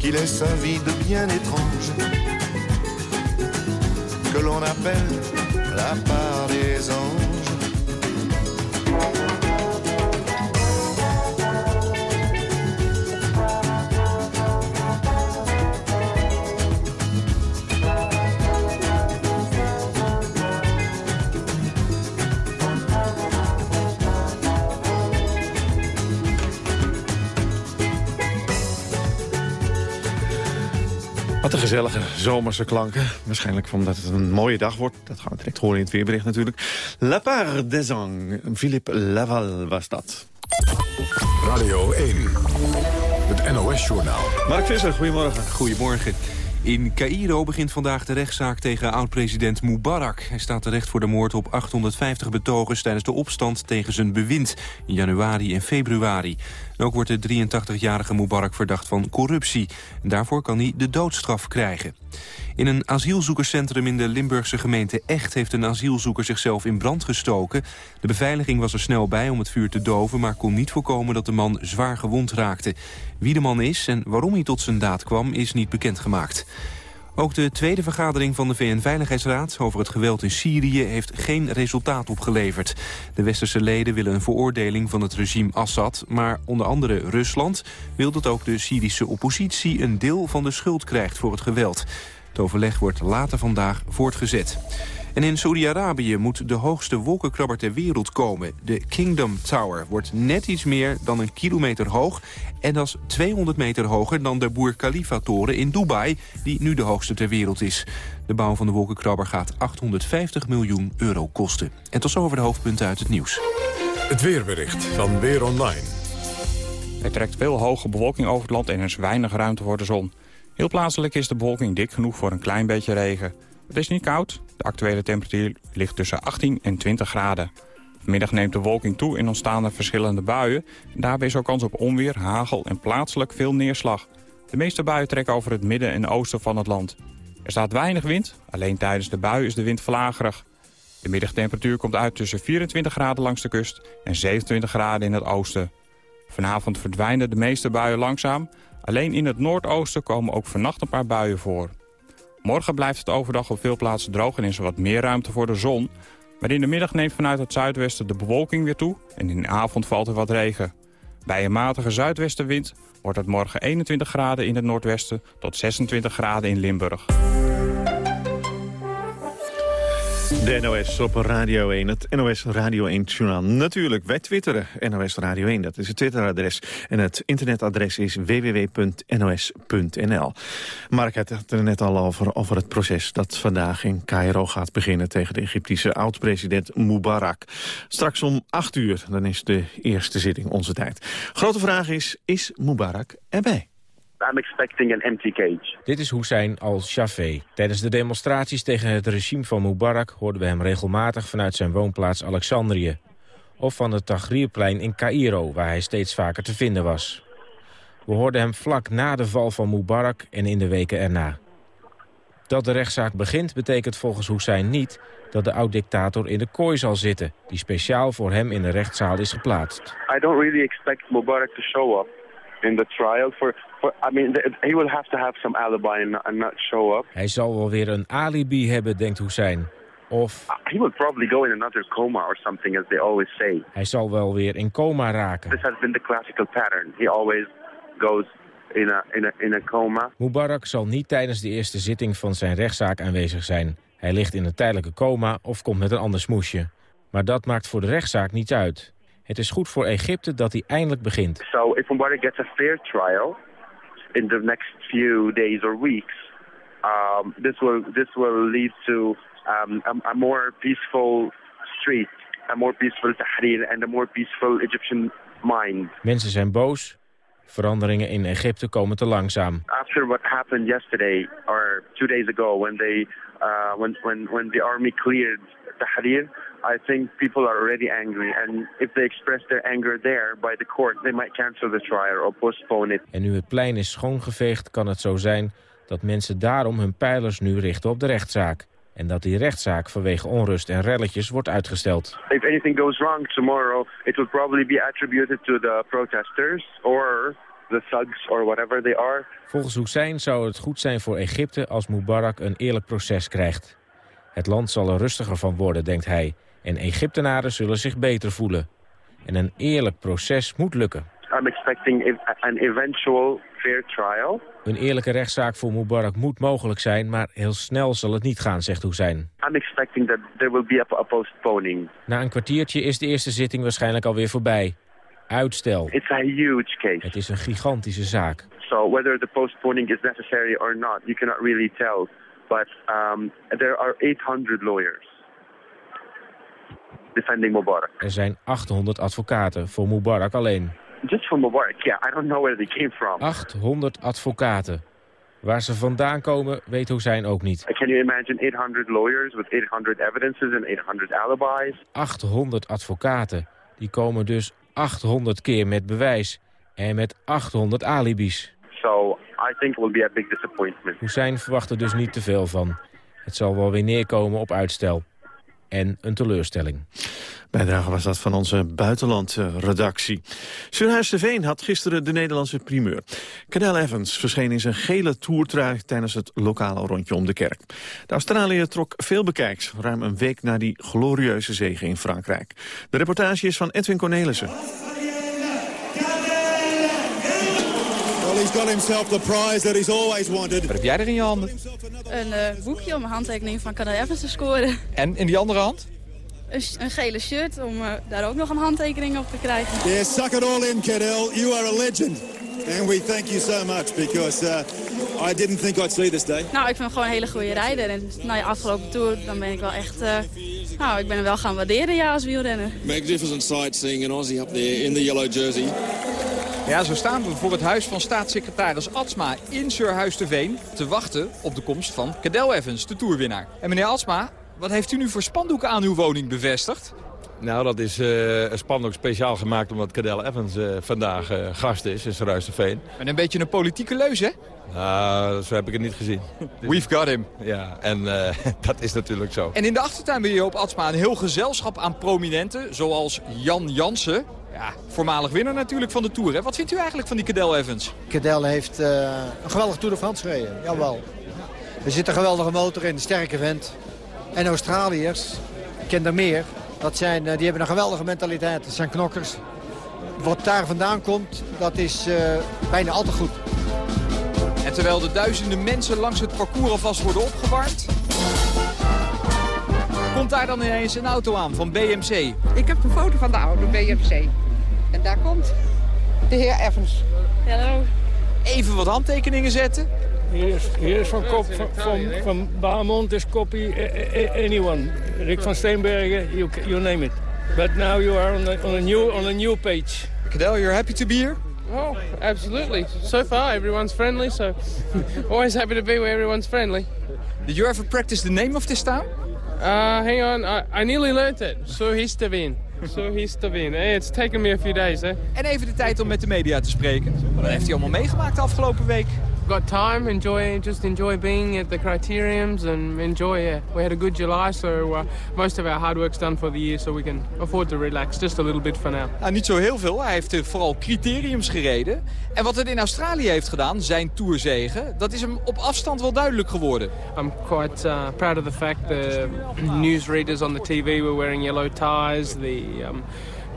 qui laisse un vide bien étrange, que l'on appelle la part des anges. Wat een gezellige zomerse klanken. Waarschijnlijk omdat het een mooie dag wordt. Dat gaan we direct horen in het weerbericht natuurlijk. La Part des Anges. Philippe Laval was dat. Radio 1. Het NOS-journaal. Mark Visser, goedemorgen. Goedemorgen. In Cairo begint vandaag de rechtszaak tegen oud-president Mubarak. Hij staat terecht voor de moord op 850 betogers tijdens de opstand tegen zijn bewind in januari en februari. Ook wordt de 83-jarige Mubarak verdacht van corruptie. En daarvoor kan hij de doodstraf krijgen. In een asielzoekerscentrum in de Limburgse gemeente Echt... heeft een asielzoeker zichzelf in brand gestoken. De beveiliging was er snel bij om het vuur te doven... maar kon niet voorkomen dat de man zwaar gewond raakte. Wie de man is en waarom hij tot zijn daad kwam, is niet bekendgemaakt. Ook de tweede vergadering van de VN-veiligheidsraad over het geweld in Syrië heeft geen resultaat opgeleverd. De westerse leden willen een veroordeling van het regime Assad, maar onder andere Rusland wil dat ook de Syrische oppositie een deel van de schuld krijgt voor het geweld. Het overleg wordt later vandaag voortgezet. En in Saudi-Arabië moet de hoogste wolkenkrabber ter wereld komen. De Kingdom Tower wordt net iets meer dan een kilometer hoog... en dat is 200 meter hoger dan de Burj Khalifa-toren in Dubai... die nu de hoogste ter wereld is. De bouw van de wolkenkrabber gaat 850 miljoen euro kosten. En tot zover de hoofdpunten uit het nieuws. Het weerbericht van Weer Online. Er trekt veel hoge bewolking over het land en er is weinig ruimte voor de zon. Heel plaatselijk is de bewolking dik genoeg voor een klein beetje regen. Het is niet koud. De actuele temperatuur ligt tussen 18 en 20 graden. Vanmiddag neemt de wolking toe en ontstaan er verschillende buien. Daarbij is ook kans op onweer, hagel en plaatselijk veel neerslag. De meeste buien trekken over het midden en oosten van het land. Er staat weinig wind, alleen tijdens de bui is de wind vlagerig. De middagtemperatuur komt uit tussen 24 graden langs de kust en 27 graden in het oosten. Vanavond verdwijnen de meeste buien langzaam. Alleen in het noordoosten komen ook vannacht een paar buien voor. Morgen blijft het overdag op veel plaatsen droog en is er wat meer ruimte voor de zon. Maar in de middag neemt vanuit het zuidwesten de bewolking weer toe en in de avond valt er wat regen. Bij een matige zuidwestenwind wordt het morgen 21 graden in het noordwesten tot 26 graden in Limburg. De NOS op Radio 1, het NOS Radio 1 journaal. Natuurlijk, wij twitteren NOS Radio 1, dat is het Twitteradres. En het internetadres is www.nos.nl. Mark had het er net al over, over het proces dat vandaag in Cairo gaat beginnen... tegen de Egyptische oud-president Mubarak. Straks om 8 uur, dan is de eerste zitting onze tijd. Grote vraag is, is Mubarak erbij? I'm expecting an empty cage. Dit is Hussein al-Shafé. Tijdens de demonstraties tegen het regime van Mubarak... hoorden we hem regelmatig vanuit zijn woonplaats Alexandrië. Of van het Tahrirplein in Cairo, waar hij steeds vaker te vinden was. We hoorden hem vlak na de val van Mubarak en in de weken erna. Dat de rechtszaak begint betekent volgens Hussein niet... dat de oud-dictator in de kooi zal zitten... die speciaal voor hem in de rechtszaal is geplaatst. I don't really expect Mubarak to show up in the trial for for, I mean, he will have to have some alibi and, and not show up. Hij zal wel weer een alibi hebben, denkt Hussein. Of... He will probably go in another coma or something, as they always say. Hij zal wel weer in coma raken. This has been the classical pattern. He always goes in a, in a, in a coma. Mubarak zal niet tijdens de eerste zitting van zijn rechtszaak aanwezig zijn. Hij ligt in een tijdelijke coma of komt met een ander smoesje. Maar dat maakt voor de rechtszaak niet uit. Het is goed voor Egypte dat hij eindelijk begint. So if Mubarak gets a fair trial, in the next few days or weeks, um, this will this will lead to um, a, a, more peaceful street, a more peaceful Tahrir and a more peaceful Egyptian mind. Mensen zijn boos. Veranderingen in Egypte komen te langzaam. After what happened yesterday or two days ago, when they uh, when when when the army cleared Tahrir, I think people are already angry. And if they express their anger there by the court, they might cancel the trial or postpone it. En nu het plein is schoongeveegd, kan het zo zijn dat mensen daarom hun pijlers nu richten op de rechtszaak. En dat die rechtszaak vanwege onrust en relletjes wordt uitgesteld. If anything goes wrong tomorrow, it will probably be attributed to the protesters or the thugs or whatever they are. Volgens Hussein zou het goed zijn voor Egypte als Mubarak een eerlijk proces krijgt. Het land zal er rustiger van worden, denkt hij. En Egyptenaren zullen zich beter voelen. En een eerlijk proces moet lukken. I'm expecting an eventual fair trial. Een eerlijke rechtszaak voor Mubarak moet mogelijk zijn, maar heel snel zal het niet gaan, zegt Hussein. I'm expecting that there will be a, a postponing. Na een kwartiertje is de eerste zitting waarschijnlijk alweer voorbij. Uitstel. It's a huge case. Het is een gigantische zaak. So whether the postponing is necessary or not, you cannot really tell. But um, there are 800 lawyers defending Mubarak. Er zijn 800 advocaten voor Mubarak alleen. Just for Mubarak, yeah. I don't know where they came from. 800 advocaten. Waar ze vandaan komen, weet Hussein ook niet. Can you imagine 800 lawyers with 800 evidences and 800 alibis? 800 advocaten. Die komen dus 800 keer met bewijs. En met 800 alibis. So I think it will be a big disappointment. Hussein verwacht er dus niet te veel van. Het zal wel weer neerkomen op uitstel. En een teleurstelling. Bijdrage was dat van onze buitenlandredactie. Surhuis de Veen had gisteren de Nederlandse primeur. Cadel Evans verscheen in zijn gele toertrui tijdens het lokale rondje om de kerk. De Australiër trok veel bekijks, ruim een week na die glorieuze zege in Frankrijk. De reportage is van Edwin Cornelissen. He's got himself the prize that he's always wanted. Wat heb jij er in je handen? Een uh, boekje om een handtekening van Cadel Evans te scoren. En in die andere hand? Een, een gele shirt om uh, daar ook nog een handtekening op te krijgen. Yeah, suck it all in, Cadel. You are a legend. And we thank you so much because uh, I didn't think I'd see this day. Nou, ik vind hem gewoon een hele goede rijder. En na je afgelopen tour, dan ben ik wel echt... Nou, ik ben hem wel gaan waarderen, ja, als wielrenner. Magnificent sightseeing an Aussie up there in the yellow jersey. Ja, zo staan we voor het huis van staatssecretaris Atsma in Surhuis de Veen... te wachten op de komst van Cadel Evans, de toerwinnaar. En meneer Atsma, wat heeft u nu voor spandoeken aan uw woning bevestigd? Nou, dat is uh, een spandoek speciaal gemaakt omdat Cadel Evans uh, vandaag uh, gast is in Veen. En een beetje een politieke leus, hè? Nou, zo heb ik het niet gezien. We've got him. Ja, en dat is natuurlijk zo. En in de achtertuin ben je op Atsma een heel gezelschap aan prominenten... zoals Jan Jansen, ja, voormalig winnaar natuurlijk van de Tour. Hè? Wat vindt u eigenlijk van die Cadel Evans? Cadel heeft uh, een geweldig Tour de France gereden, jawel. Er zit een geweldige motor in, een sterke vent. En Australiërs, ik ken er meer, dat zijn, uh, die hebben een geweldige mentaliteit. Dat zijn knokkers. Wat daar vandaan komt, dat is uh, bijna altijd goed. En terwijl de duizenden mensen langs het parcours alvast worden opgewarmd... komt daar dan ineens een auto aan van BMC. Ik heb de foto van de auto, BMC. En daar komt de heer Evans. Hallo. Even wat handtekeningen zetten. Hier is, hier is van, kop, van, van, is copy anyone. Rick van Steenbergen, you, you name it. But now you are on a, on a new on a new page. Cadel, you're happy to be here? Oh, absolutely. So far, everyone's friendly, so always happy to be where everyone's friendly. Did you ever practice the name of this town? Uh, hang on, I, I nearly learned it. So he's to win. So he's. Hey, it's taken me a few days, eh? En even de tijd om met de media te spreken. Wat heeft hij allemaal meegemaakt de afgelopen week? Got time, enjoy, just enjoy being at the criteriums and enjoy, yeah. We had a good July, so uh, most of our hard work's done for the year, so we can afford to relax just a little bit for now. Nou, niet zo heel veel. Hij heeft vooral criteriums gereden. En wat hij in Australië heeft gedaan, zijn tourzegen, dat is hem op afstand wel duidelijk geworden. I'm quite uh, proud of the fact the newsreaders on the TV were wearing yellow ties. The um,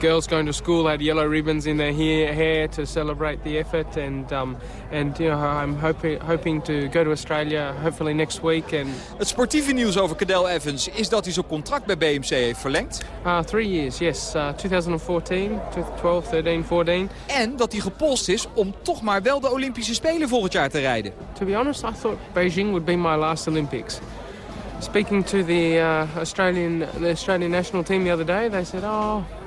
girls going to school had yellow ribbons in their hair, hair to celebrate the effort, and um, and you know I'm hoping hoping to go to Australia hopefully next week. And het sportieve nieuws over Cadel Evans is dat hij zijn contract bij BMC heeft verlengd. Uh, three years, yes, uh, 2014, 12, 13, 14. En dat hij gepolst is om toch maar wel de Olympische Spelen volgend jaar te rijden. To be honest, I thought Beijing would be my last Olympics. Speaking to the uh, Australian the Australian national team the other day, they said, "Oh."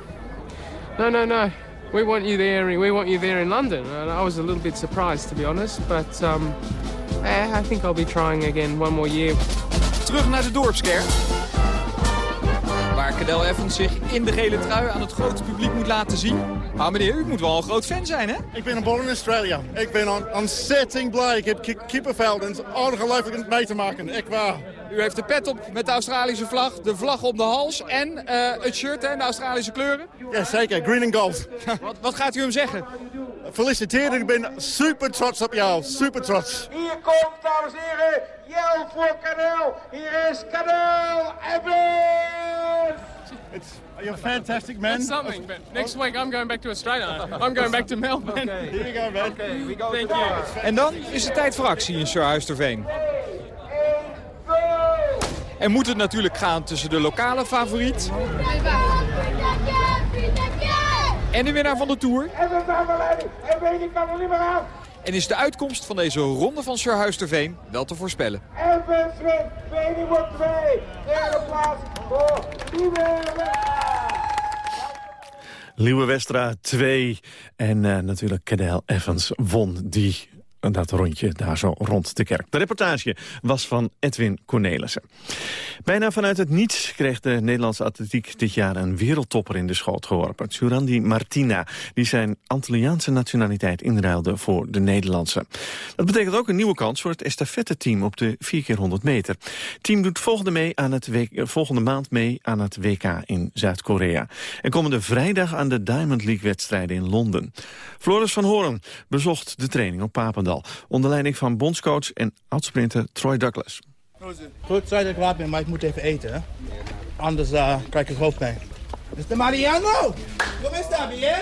No, no, no. We want you there. We want you there in London. And I was a little bit surprised, to be honest. But um, I think I'll be trying again one more year. Terug naar de dorpskern. Waar Cadel Evans zich in de gele trui aan het grote publiek moet laten zien. Maar meneer, u moet wel een groot fan zijn, hè? Ik ben geboren in Australië. Ik ben ontzettend blij. Ik heb kippenvel en het is ongelooflijk mee te maken. Echt waar. U heeft de pet op met de Australische vlag, de vlag om de hals en uh, het shirt en de Australische kleuren? Ja, zeker. Green and gold. wat, wat gaat u hem zeggen? Gefeliciteerd, ik ben super trots op jou. Super trots. Hier komt, dames en heren, Jel voor Kanel. Hier is Kanel Evans. It's, you're fantastic, man. That's something, but next week I'm going back to Australia. I'm going back to Melbourne. Okay. Here we go, man. Okay, we go Thank you. En dan is het tijd voor actie in Surhuisterveen. En moet het natuurlijk gaan tussen de lokale favoriet... en de winnaar van de Tour. En. En is de uitkomst van deze ronde van Surhuisterveen wel te voorspellen. Wordt twee. Derde plaats voor Westra 2 en natuurlijk Cadel Evans won die dat rondje daar zo rond de kerk. De reportage was van Edwin Cornelissen. Bijna vanuit het niets kreeg de Nederlandse atletiek dit jaar een wereldtopper in de schoot geworpen. Surandi Martina, die zijn Antilliaanse nationaliteit inruilde voor de Nederlandse. Dat betekent ook een nieuwe kans voor het estafette-team op de 4x100 meter. Het team doet volgende, mee aan het eh, volgende maand mee aan het WK in Zuid-Korea. En komende vrijdag aan de Diamond League-wedstrijden in Londen. Floris van Hoorn bezocht de training op Papendal... onder leiding van bondscoach en oudsprinter Troy Douglas. Goed, zei dat ik kwaad ben, maar ik moet even eten. Hè? Anders uh, krijg ik hoofdpijn. Mr. Mariano! Come sta, bien?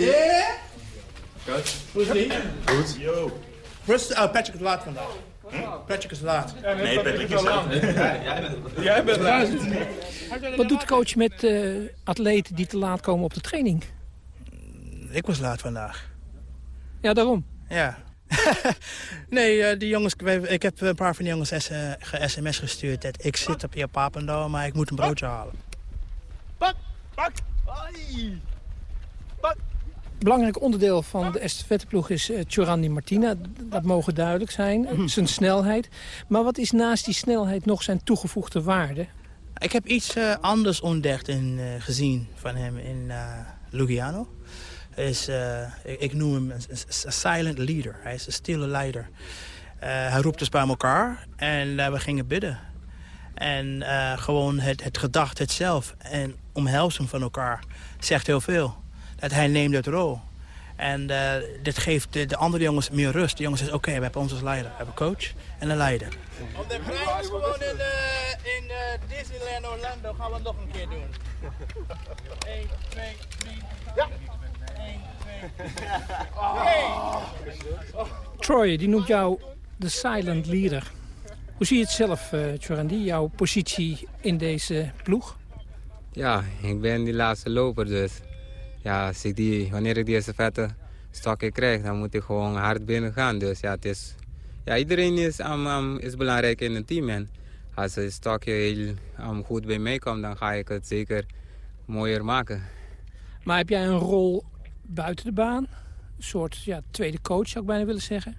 Yeah? Goed. Hoe is die? Goed. Yo. First, uh, Patrick is laat vandaag. Patrick is laat. Nee, Patrick is laat. Jij bent laat. Wat doet de coach met eh, atleten die te laat komen op de training? Ik was laat vandaag. Ja, daarom. Ja. nee, eh, die jongens, ik heb een paar van die jongens S- eh, ge- sms gestuurd. Dat ik zit op je papendal, maar ik moet een broodje halen. Pak! Pak! Ai! Belangrijk onderdeel van de estafetteploeg is uh, Chorandi Martina. Dat mogen duidelijk zijn. Mhm. Zijn snelheid. Maar wat is naast die snelheid nog zijn toegevoegde waarde? Ik heb iets eh, anders ontdekt en eh, gezien van hem in eh Lugano. Is, eh, ik, ik noem hem een, silent leader. Hij is een stille leider. Eh, hij roept ons bij elkaar en eh, we gingen bidden. En eh, gewoon het, het gedacht, het zelf en omhelzen van elkaar zegt heel veel. Dat hij neemt het rol. En eh, dit geeft de, de andere jongens meer rust. De jongens zeggen, oké, we hebben ons als leider. We hebben een coach en een leider. Op de prijs gewoon in, eh, in eh, Disneyland Orlando gaan we het nog een keer doen. 1, 2, 3. Ja. 1, 2. Troy, die noemt jou de silent leader. Hoe zie je het zelf, uh, Chorandi, jouw positie in deze ploeg? Ja, ik ben die laatste loper dus. Ja, als ik die, wanneer ik die vette stokje krijg, dan moet ik gewoon hard binnen gaan. Dus ja, het is, ja iedereen is, um, um, is belangrijk in het team. En als een stokje heel um, goed bij mij komt, dan ga ik het zeker mooier maken. Maar heb jij een rol buiten de baan? Een soort ja, tweede coach, zou ik bijna willen zeggen?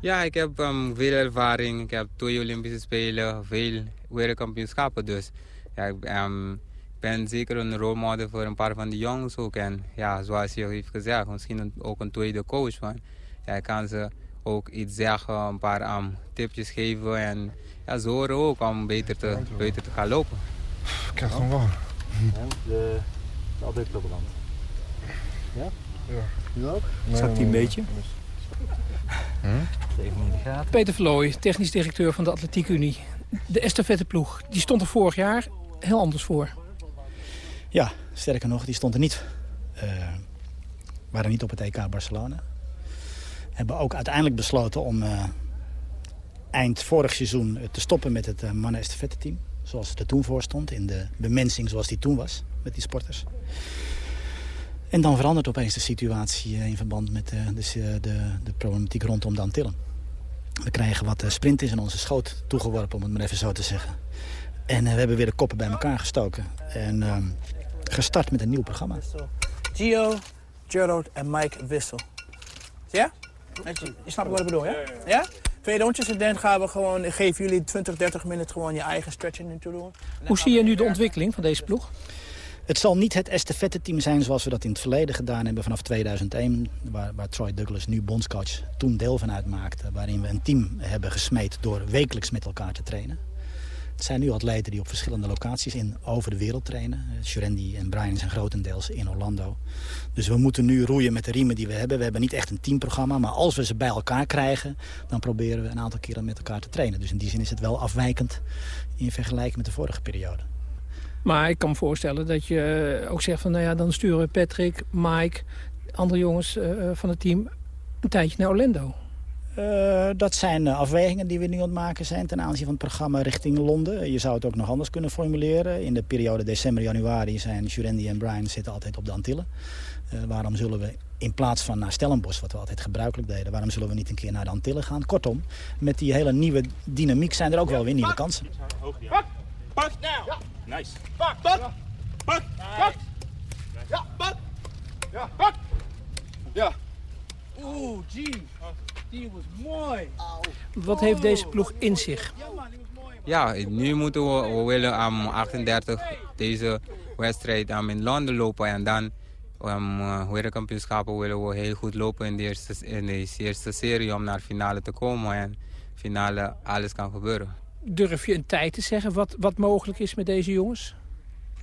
Ja, ik heb um, veel ervaring. Ik heb twee Olympische Spelen, veel wereldkampioenschappen. Dus ja, ik um, ben zeker een rolmodel voor een paar van die jongens ook. En ja, zoals je heeft gezegd, misschien ook een tweede coach. Van. Ja, ik kan ze ook iets zeggen, een paar um, tipjes geven. En ja, ze horen ook om beter te, beter te gaan lopen. Ik krijg gewoon warm. De, de Albertklubbrand. Ja? Ja. Nu ook? Nee, Zakt hij een beetje? Hm? Even in de gaten. Peter Verlooy, technisch directeur van de Atletiek Unie. De estafetteploeg, die stond er vorig jaar heel anders voor. Ja, sterker nog, die stond er niet. Uh, waren niet op het EK Barcelona. Hebben ook uiteindelijk besloten om uh, eind vorig seizoen te stoppen met het uh, mannen estafette team. Zoals het er toen voor stond, in de bemensing zoals die toen was met die sporters. En dan verandert opeens de situatie in verband met de, de, de, de problematiek rondom de Antillen. We krijgen wat sprinters in onze schoot toegeworpen, om het maar even zo te zeggen. En we hebben weer de koppen bij elkaar gestoken. En uh, gestart met een nieuw programma. Gio, Gerald en Mike Wissel. Ja? Je snapt wat ik bedoel, ja? Ja? Twee rondjes en dan gaan we gewoon, geven jullie 20, 30 minuten gewoon je eigen stretching te doen. Hoe zie je nu de ontwikkeling van deze ploeg? Het zal niet het estafette-team zijn zoals we dat in het verleden gedaan hebben vanaf 2001. Waar, waar Troy Douglas, nu bondscoach, toen deel van uitmaakte. Waarin we een team hebben gesmeed door wekelijks met elkaar te trainen. Het zijn nu atleten die op verschillende locaties in over de wereld trainen. Uh, Shurendi en Brian zijn grotendeels in Orlando. Dus we moeten nu roeien met de riemen die we hebben. We hebben niet echt een teamprogramma, maar als we ze bij elkaar krijgen... dan proberen we een aantal keren met elkaar te trainen. Dus in die zin is het wel afwijkend in vergelijking met de vorige periode. Maar ik kan me voorstellen dat je ook zegt van... nou ja, dan sturen Patrick, Mike, andere jongens uh, van het team... een tijdje naar Orlando. Uh, dat zijn afwegingen die we nu aan het maken zijn ten aanzien van het programma richting Londen. Je zou het ook nog anders kunnen formuleren. In de periode december-januari zijn Jurendi en Brian zitten altijd op de Antillen. Uh, waarom zullen we in plaats van naar Stellenbosch, wat we altijd gebruikelijk deden... waarom zullen we niet een keer naar de Antillen gaan? Kortom, met die hele nieuwe dynamiek zijn er ook wel weer nieuwe kansen. Pak! Pak! Ja. Nice. Pak! Pak! Pak! Pak! Ja, pak! Ja, pak! Ja. Oeh, gee. Die was mooi. Wat heeft deze ploeg in zich? Ja, nu moeten we, we willen am 38 deze wedstrijd um, in Londen lopen. En dan um, uh, wereldkampioenschappen willen we heel goed lopen in de, eerste, in de eerste serie om naar finale te komen. En finale alles kan gebeuren. Durf je een tijd te zeggen wat, wat mogelijk is met deze jongens?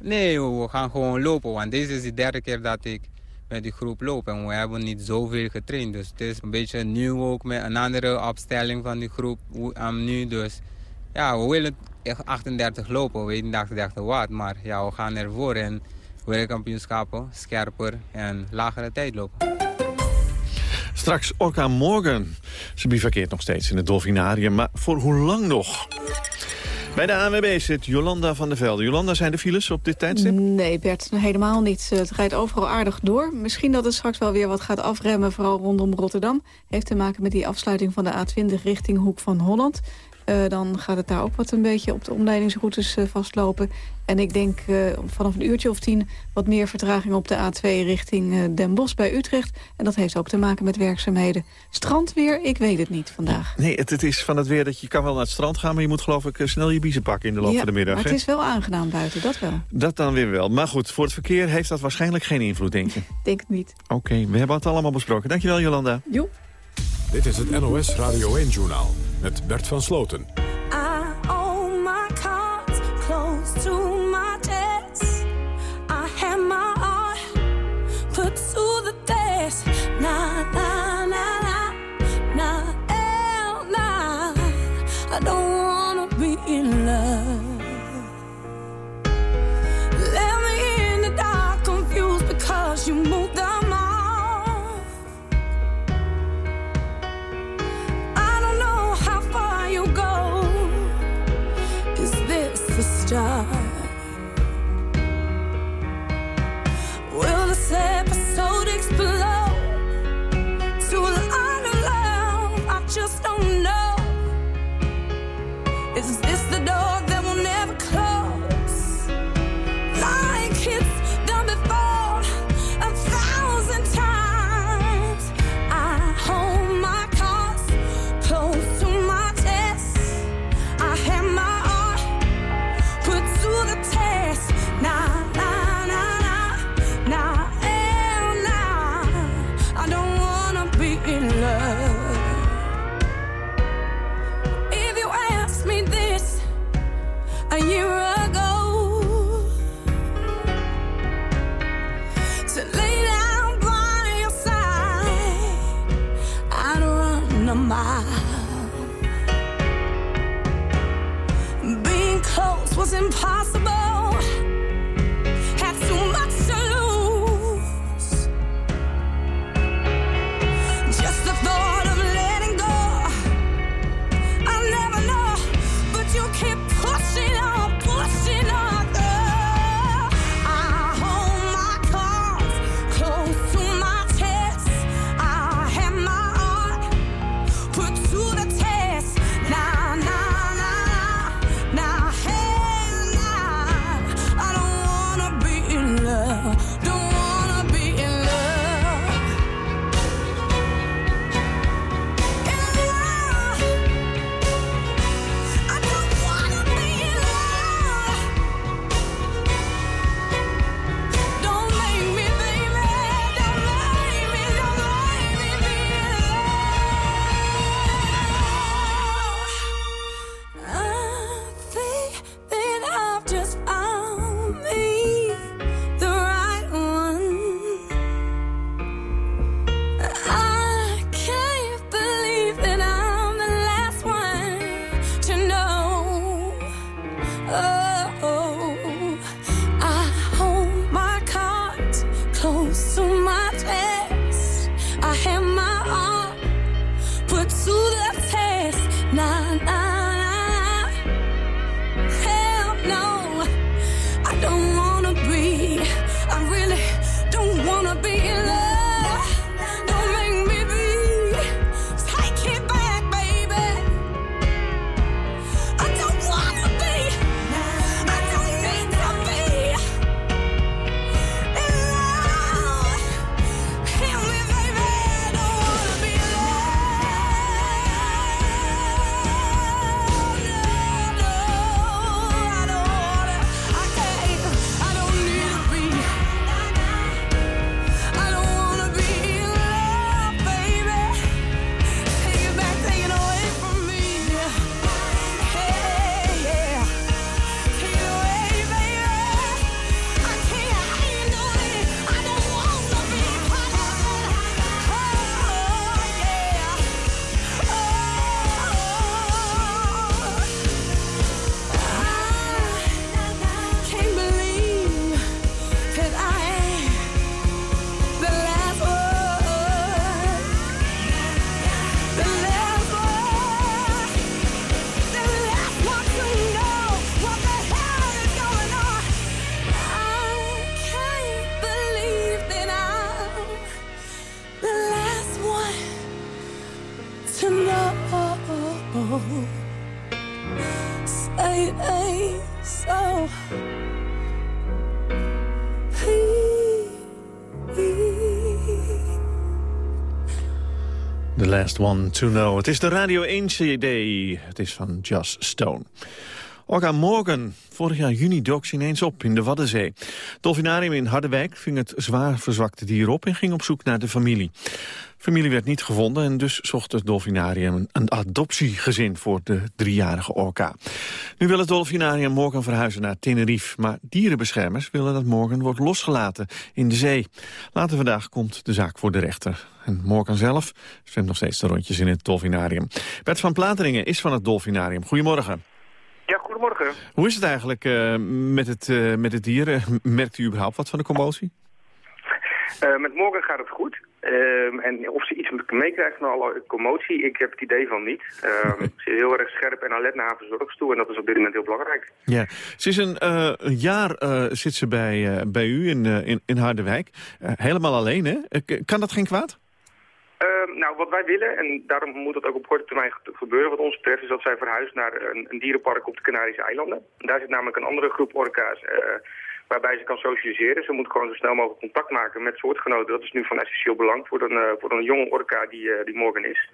Nee, we gaan gewoon lopen. Want deze is de derde keer dat ik met die groep loop. En we hebben niet zoveel getraind. Dus het is een beetje nieuw ook met een andere opstelling van die groep um, nu. Dus ja, we willen echt 38 lopen. We weten niet 38 wat. Maar ja, we gaan ervoor. En wereldkampioenschappen scherper en lagere tijd lopen. Straks Orca Morgan. Ze bivakkeert nog steeds in het Dolfinarium, maar voor hoe lang nog? Bij de ANWB zit Jolanda van der Velde. Jolanda, zijn de files op dit tijdstip? Nee, Bert, helemaal niet. Het rijdt overal aardig door. Misschien dat het straks wel weer wat gaat afremmen, vooral rondom Rotterdam. Heeft te maken met die afsluiting van de A20 richting Hoek van Holland. Uh, dan gaat het daar ook wat een beetje op de omleidingsroutes uh, vastlopen. En ik denk uh, vanaf een uurtje of tien wat meer vertraging op de A2 richting Den Bosch bij Utrecht. En dat heeft ook te maken met werkzaamheden. Strandweer, ik weet het niet vandaag. Nee, het, het, is van het weer dat je kan wel naar het strand gaan... maar je moet geloof ik snel je biezen pakken in de loop ja, van de middag. maar het is wel aangenaam buiten, dat wel. Dat dan weer wel. Maar goed, voor het verkeer heeft dat waarschijnlijk geen invloed, denk je? denk het niet. Oké, okay, we hebben het allemaal besproken. Dankjewel, Jolanda. Jo. Dit is het NOS Radio 1-journaal met Bert van Sloten. I own my cards close to my chest. I have my heart put to the test. Na na na na na eh, na. I don't wanna be in love. Let me in the dark, confused because you moved the a mile. Being close was impossible. One to Know. Het is de Radio 1 CD. Het is van Just Stone. Orca Morgan. Vorig jaar juni dook ze ineens op in de Waddenzee. Dolfinarium in Harderwijk ving het zwaar verzwakte dier op... en ging op zoek naar de familie. Familie werd niet gevonden en dus zocht het dolfinarium... een adoptiegezin voor de driejarige orka. Nu wil het dolfinarium Morgan verhuizen naar Tenerife... maar dierenbeschermers willen dat Morgan wordt losgelaten in de zee. Later vandaag komt de zaak voor de rechter. En Morgan zelf zwemt nog steeds de rondjes in het dolfinarium. Bert van Plateringen is van het dolfinarium. Goedemorgen. Ja, goedemorgen. Hoe is het eigenlijk eh, met, het, eh, met het dier? Merkt u überhaupt wat van de commotie? Eh, met Morgan gaat het goed. Ehm, en of ze iets meekrijgt van alle commotie, ik heb het idee van niet. Ehm, ze is heel erg scherp en alert naar haar verzorgstoe en dat is op dit moment heel belangrijk. Ja, ze is een, eh, een jaar eh, zit ze bij, eh, bij u in, in, in Harderwijk. Helemaal alleen, hè? Kan dat geen kwaad? Ehm, nou, wat wij willen, en daarom moet dat ook op korte termijn ge- gebeuren wat ons betreft, is dat zij verhuist naar een, een dierenpark op de Canarische eilanden. Daar zit namelijk een andere groep orka's waarbij ze kan socialiseren. Ze moet gewoon zo snel mogelijk contact maken met soortgenoten. Dat is nu van essentieel belang voor een, eh, voor een jonge orka die, eh, die morgen is.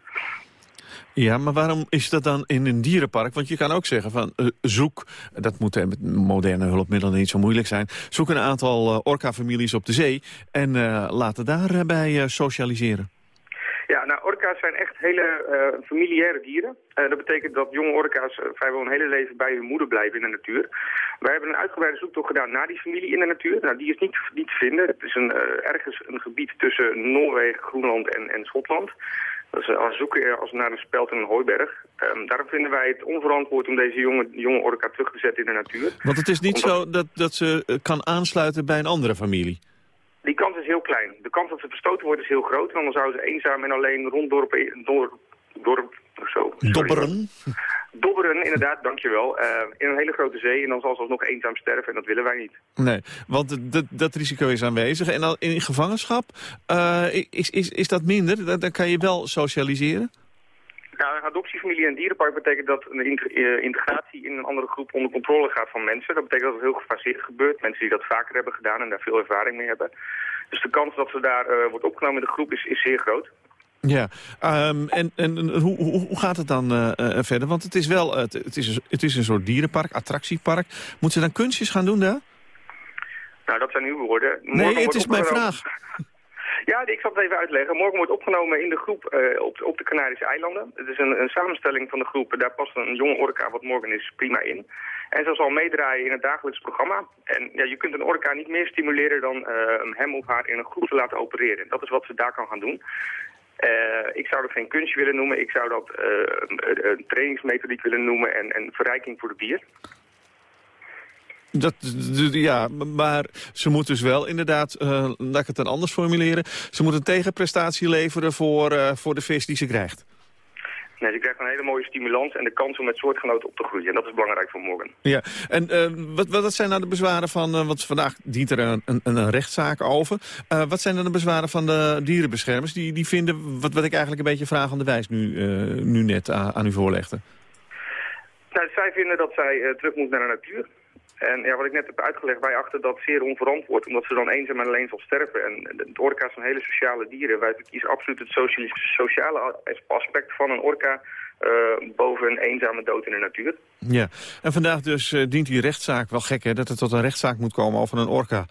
Ja, maar waarom is dat dan in een dierenpark? Want je kan ook zeggen van eh, zoek, dat moet met moderne hulpmiddelen niet zo moeilijk zijn... zoek een aantal eh, orka-families op de zee en eh, laten daarbij socialiseren. Orka's zijn echt hele eh, familiaire dieren. Eh, dat betekent dat jonge orka's eh, vrijwel hun hele leven bij hun moeder blijven in de natuur. Wij hebben een uitgebreide zoektocht gedaan naar die familie in de natuur. Nou, die is niet, niet te vinden. Het is een, ergens een gebied tussen Noorwegen, Groenland en, en Schotland. Dat is als zoeken als naar een speld en een hooiberg. Ehm, daarom vinden wij het onverantwoord om deze jonge, jonge orka terug te zetten in de natuur. Want het is niet Omdat- zo dat, dat ze kan aansluiten bij een andere familie. Die kans is heel klein. De kans dat ze verstoten wordt is heel groot. En dan zouden ze eenzaam en alleen rond dorpen, dorp, dorp, zo, sorry. Dobberen. Dobberen, inderdaad, dankjewel. Uh, in een hele grote zee en dan zal ze alsnog eenzaam sterven en dat willen wij niet. Nee, want dat, dat risico is aanwezig. En dan in gevangenschap, eh, is, is, is dat minder? Dan kan je wel socialiseren? Nou, een adoptiefamilie en dierenpark betekent dat een eh, integratie in een andere groep onder controle gaat van mensen. Dat betekent dat het heel gefaseerd gebeurt. Mensen die dat vaker hebben gedaan en daar veel ervaring mee hebben. Dus de kans dat ze daar eh, wordt opgenomen in de groep is, is zeer groot. Ja, ehm, en, en hoe, hoe, gaat het dan eh, verder? Want het is wel het, het, is een, het is een soort dierenpark, attractiepark. Moeten ze dan kunstjes gaan doen daar? Nou, dat zijn uw woorden. Nee, het is mijn vraag. Ja, ik zal het even uitleggen. Morgen wordt opgenomen in de groep eh, op, op de Canarische eilanden. Het is een, een samenstelling van de groep. Daar past een jonge orka, wat morgen is, prima in. En ze zal meedraaien in het dagelijks programma. En ja, je kunt een orka niet meer stimuleren dan eh, hem of haar in een groep te laten opereren. Dat is wat ze daar kan gaan doen. Eh, ik zou dat geen kunstje willen noemen. Ik zou dat een, trainingsmethodiek willen noemen en, en verrijking voor het dier. Dat, ja, maar ze moet dus wel inderdaad, eh, laat ik het dan anders formuleren... ze moet een tegenprestatie leveren voor, eh, voor de vis die ze krijgt. Nee, ze krijgt een hele mooie stimulans en de kans om met soortgenoten op te groeien. En dat is belangrijk voor morgen. Ja, en eh, wat, wat zijn nou de bezwaren van, eh, want vandaag dient er een, een, een rechtszaak over. Wat zijn dan de bezwaren van de dierenbeschermers? Die, die vinden, wat, wat ik eigenlijk een beetje vraag aan de wijs nu, nu net aan, aan u voorlegde. Nou, zij vinden dat zij terug moet naar de natuur. En ja, wat ik net heb uitgelegd, wij achten dat zeer onverantwoord, omdat ze dan eenzaam en alleen zal sterven. En de orka's zijn hele sociale dieren. Wij kiezen absoluut het sociale, aspect van een orka eh, boven een eenzame dood in de natuur. Ja, en vandaag dus eh, dient die rechtszaak, wel gek hè, dat er tot een rechtszaak moet komen over een orka.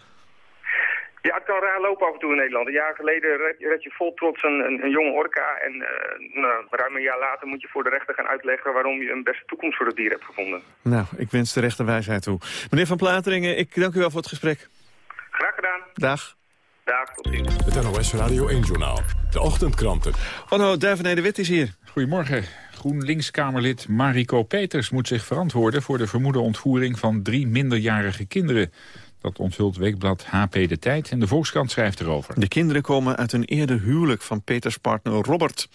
Ja, het kan raar lopen af en toe in Nederland. Een jaar geleden red, red je vol trots een, een, een jonge orka. En eh, nou, ruim een jaar later moet je voor de rechter gaan uitleggen waarom je een beste toekomst voor het dier hebt gevonden. Nou, ik wens de rechter wijsheid toe. Meneer Van Plateringen, ik dank u wel voor het gesprek. Graag gedaan. Dag. Dag, tot ziens. Het NOS Radio 1-journaal. De ochtendkranten. No, Duivenij de Wit is hier. Goedemorgen. GroenLinks-Kamerlid Mariko Peters moet zich verantwoorden... voor de vermoede ontvoering van drie minderjarige kinderen. Dat onthult Weekblad HP De Tijd en de Volkskrant schrijft erover. De kinderen komen uit een eerder huwelijk van Peters partner Robert.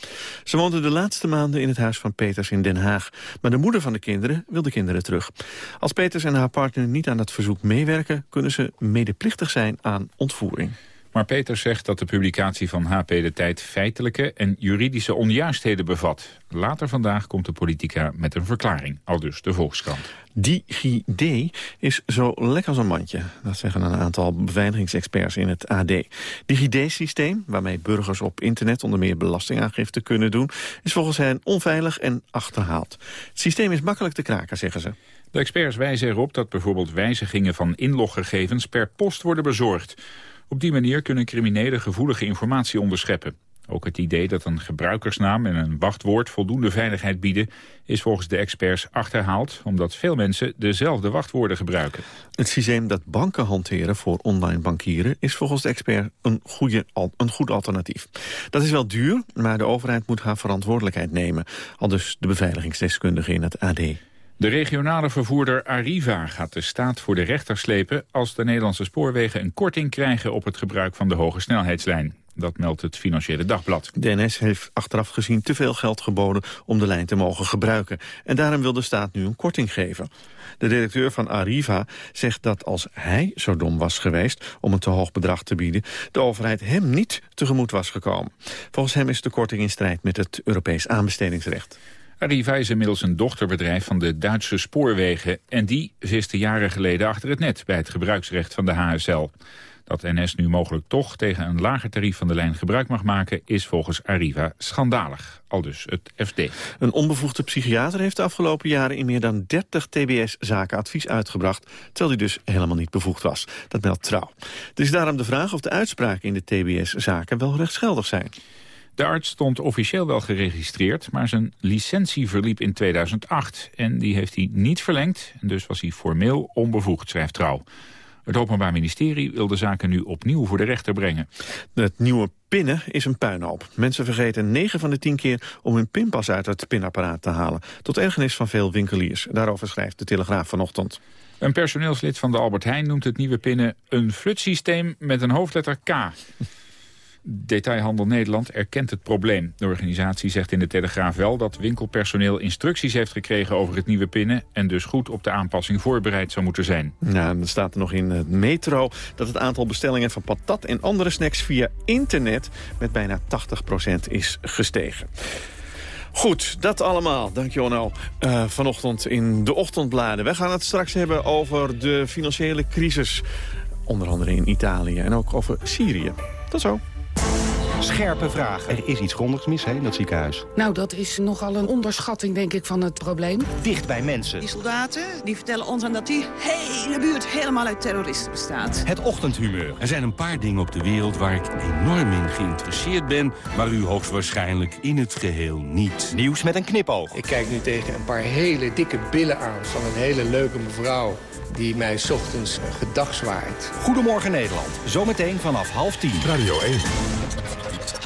Ze woonden de laatste maanden in het huis van Peters in Den Haag. Maar de moeder van de kinderen wil de kinderen terug. Als Peters en haar partner niet aan dat verzoek meewerken... kunnen ze medeplichtig zijn aan ontvoering. Maar Peters zegt dat de publicatie van HP De Tijd feitelijke en juridische onjuistheden bevat. Later vandaag komt de politica met een verklaring, al dus de Volkskrant. DigiD is zo lekker als een mandje. Dat zeggen een aantal beveiligingsexperts in het AD. DigiD-systeem, waarmee burgers op internet onder meer belastingaangifte kunnen doen... is volgens hen onveilig en achterhaald. Het systeem is makkelijk te kraken, zeggen ze. De experts wijzen erop dat bijvoorbeeld wijzigingen van inloggegevens per post worden bezorgd. Op die manier kunnen criminelen gevoelige informatie onderscheppen. Ook het idee dat een gebruikersnaam en een wachtwoord voldoende veiligheid bieden... is volgens de experts achterhaald, omdat veel mensen dezelfde wachtwoorden gebruiken. Het systeem dat banken hanteren voor online bankieren... is volgens de expert een, goede, een goed alternatief. Dat is wel duur, maar de overheid moet haar verantwoordelijkheid nemen. Al dus de beveiligingsdeskundige in het AD. De regionale vervoerder Arriva gaat de staat voor de rechter slepen... als de Nederlandse spoorwegen een korting krijgen op het gebruik van de hoge snelheidslijn. Dat meldt het Financiële Dagblad. De NS heeft achteraf gezien te veel geld geboden om de lijn te mogen gebruiken. En daarom wil de staat nu een korting geven. De directeur van Arriva zegt dat als hij zo dom was geweest om een te hoog bedrag te bieden, de overheid hem niet tegemoet was gekomen. Volgens hem is de korting in strijd met het Europees aanbestedingsrecht. Arriva is inmiddels een dochterbedrijf van de Duitse spoorwegen... en die viste jaren geleden achter het net bij het gebruiksrecht van de HSL. Dat NS nu mogelijk toch tegen een lager tarief van de lijn gebruik mag maken... is volgens Arriva schandalig, aldus het FD. Een onbevoegde psychiater heeft de afgelopen jaren in meer dan 30 TBS-zaken advies uitgebracht, terwijl hij dus helemaal niet bevoegd was. Dat meldt Trouw. Het is daarom de vraag of de uitspraken in de TBS-zaken wel rechtsgeldig zijn. De arts stond officieel wel geregistreerd, maar zijn licentie verliep in 2008. En die heeft hij niet verlengd, en dus was hij formeel onbevoegd, schrijft Trouw. Het Openbaar Ministerie wil de zaken nu opnieuw voor de rechter brengen. Het nieuwe pinnen is een puinhoop. Mensen vergeten 9 van de 10 keer om hun pinpas uit het pinapparaat te halen. Tot ergernis van veel winkeliers. Daarover schrijft de Telegraaf vanochtend. Een personeelslid van de Albert Heijn noemt het nieuwe pinnen een flutsysteem met een hoofdletter K. Detailhandel Nederland erkent het probleem. De organisatie zegt in de Telegraaf wel dat winkelpersoneel instructies heeft gekregen over het nieuwe pinnen... en dus goed op de aanpassing voorbereid zou moeten zijn. Nou, dan staat er nog in het metro dat het aantal bestellingen van patat en andere snacks via internet met bijna 80% is gestegen. Goed, dat allemaal. Dank Jono. Uh, vanochtend in de ochtendbladen. Wij gaan het straks hebben over de financiële crisis. Onder andere in Italië en ook over Syrië. Tot zo. Scherpe vragen. Er is iets grondigs mis hè, in dat ziekenhuis. Nou, dat is nogal een onderschatting, denk ik, van het probleem. Dicht bij mensen. Die soldaten die vertellen ons aan dat die hele buurt helemaal uit terroristen bestaat. Het ochtendhumeur. Er zijn een paar dingen op de wereld waar ik enorm in geïnteresseerd ben... maar u hoogstwaarschijnlijk in het geheel niet. Nieuws met een knipoog. Ik kijk nu tegen een paar hele dikke billen aan van een hele leuke mevrouw die mij 's ochtends gedag zwaait. Goedemorgen Nederland. Zometeen vanaf half tien. Radio 1.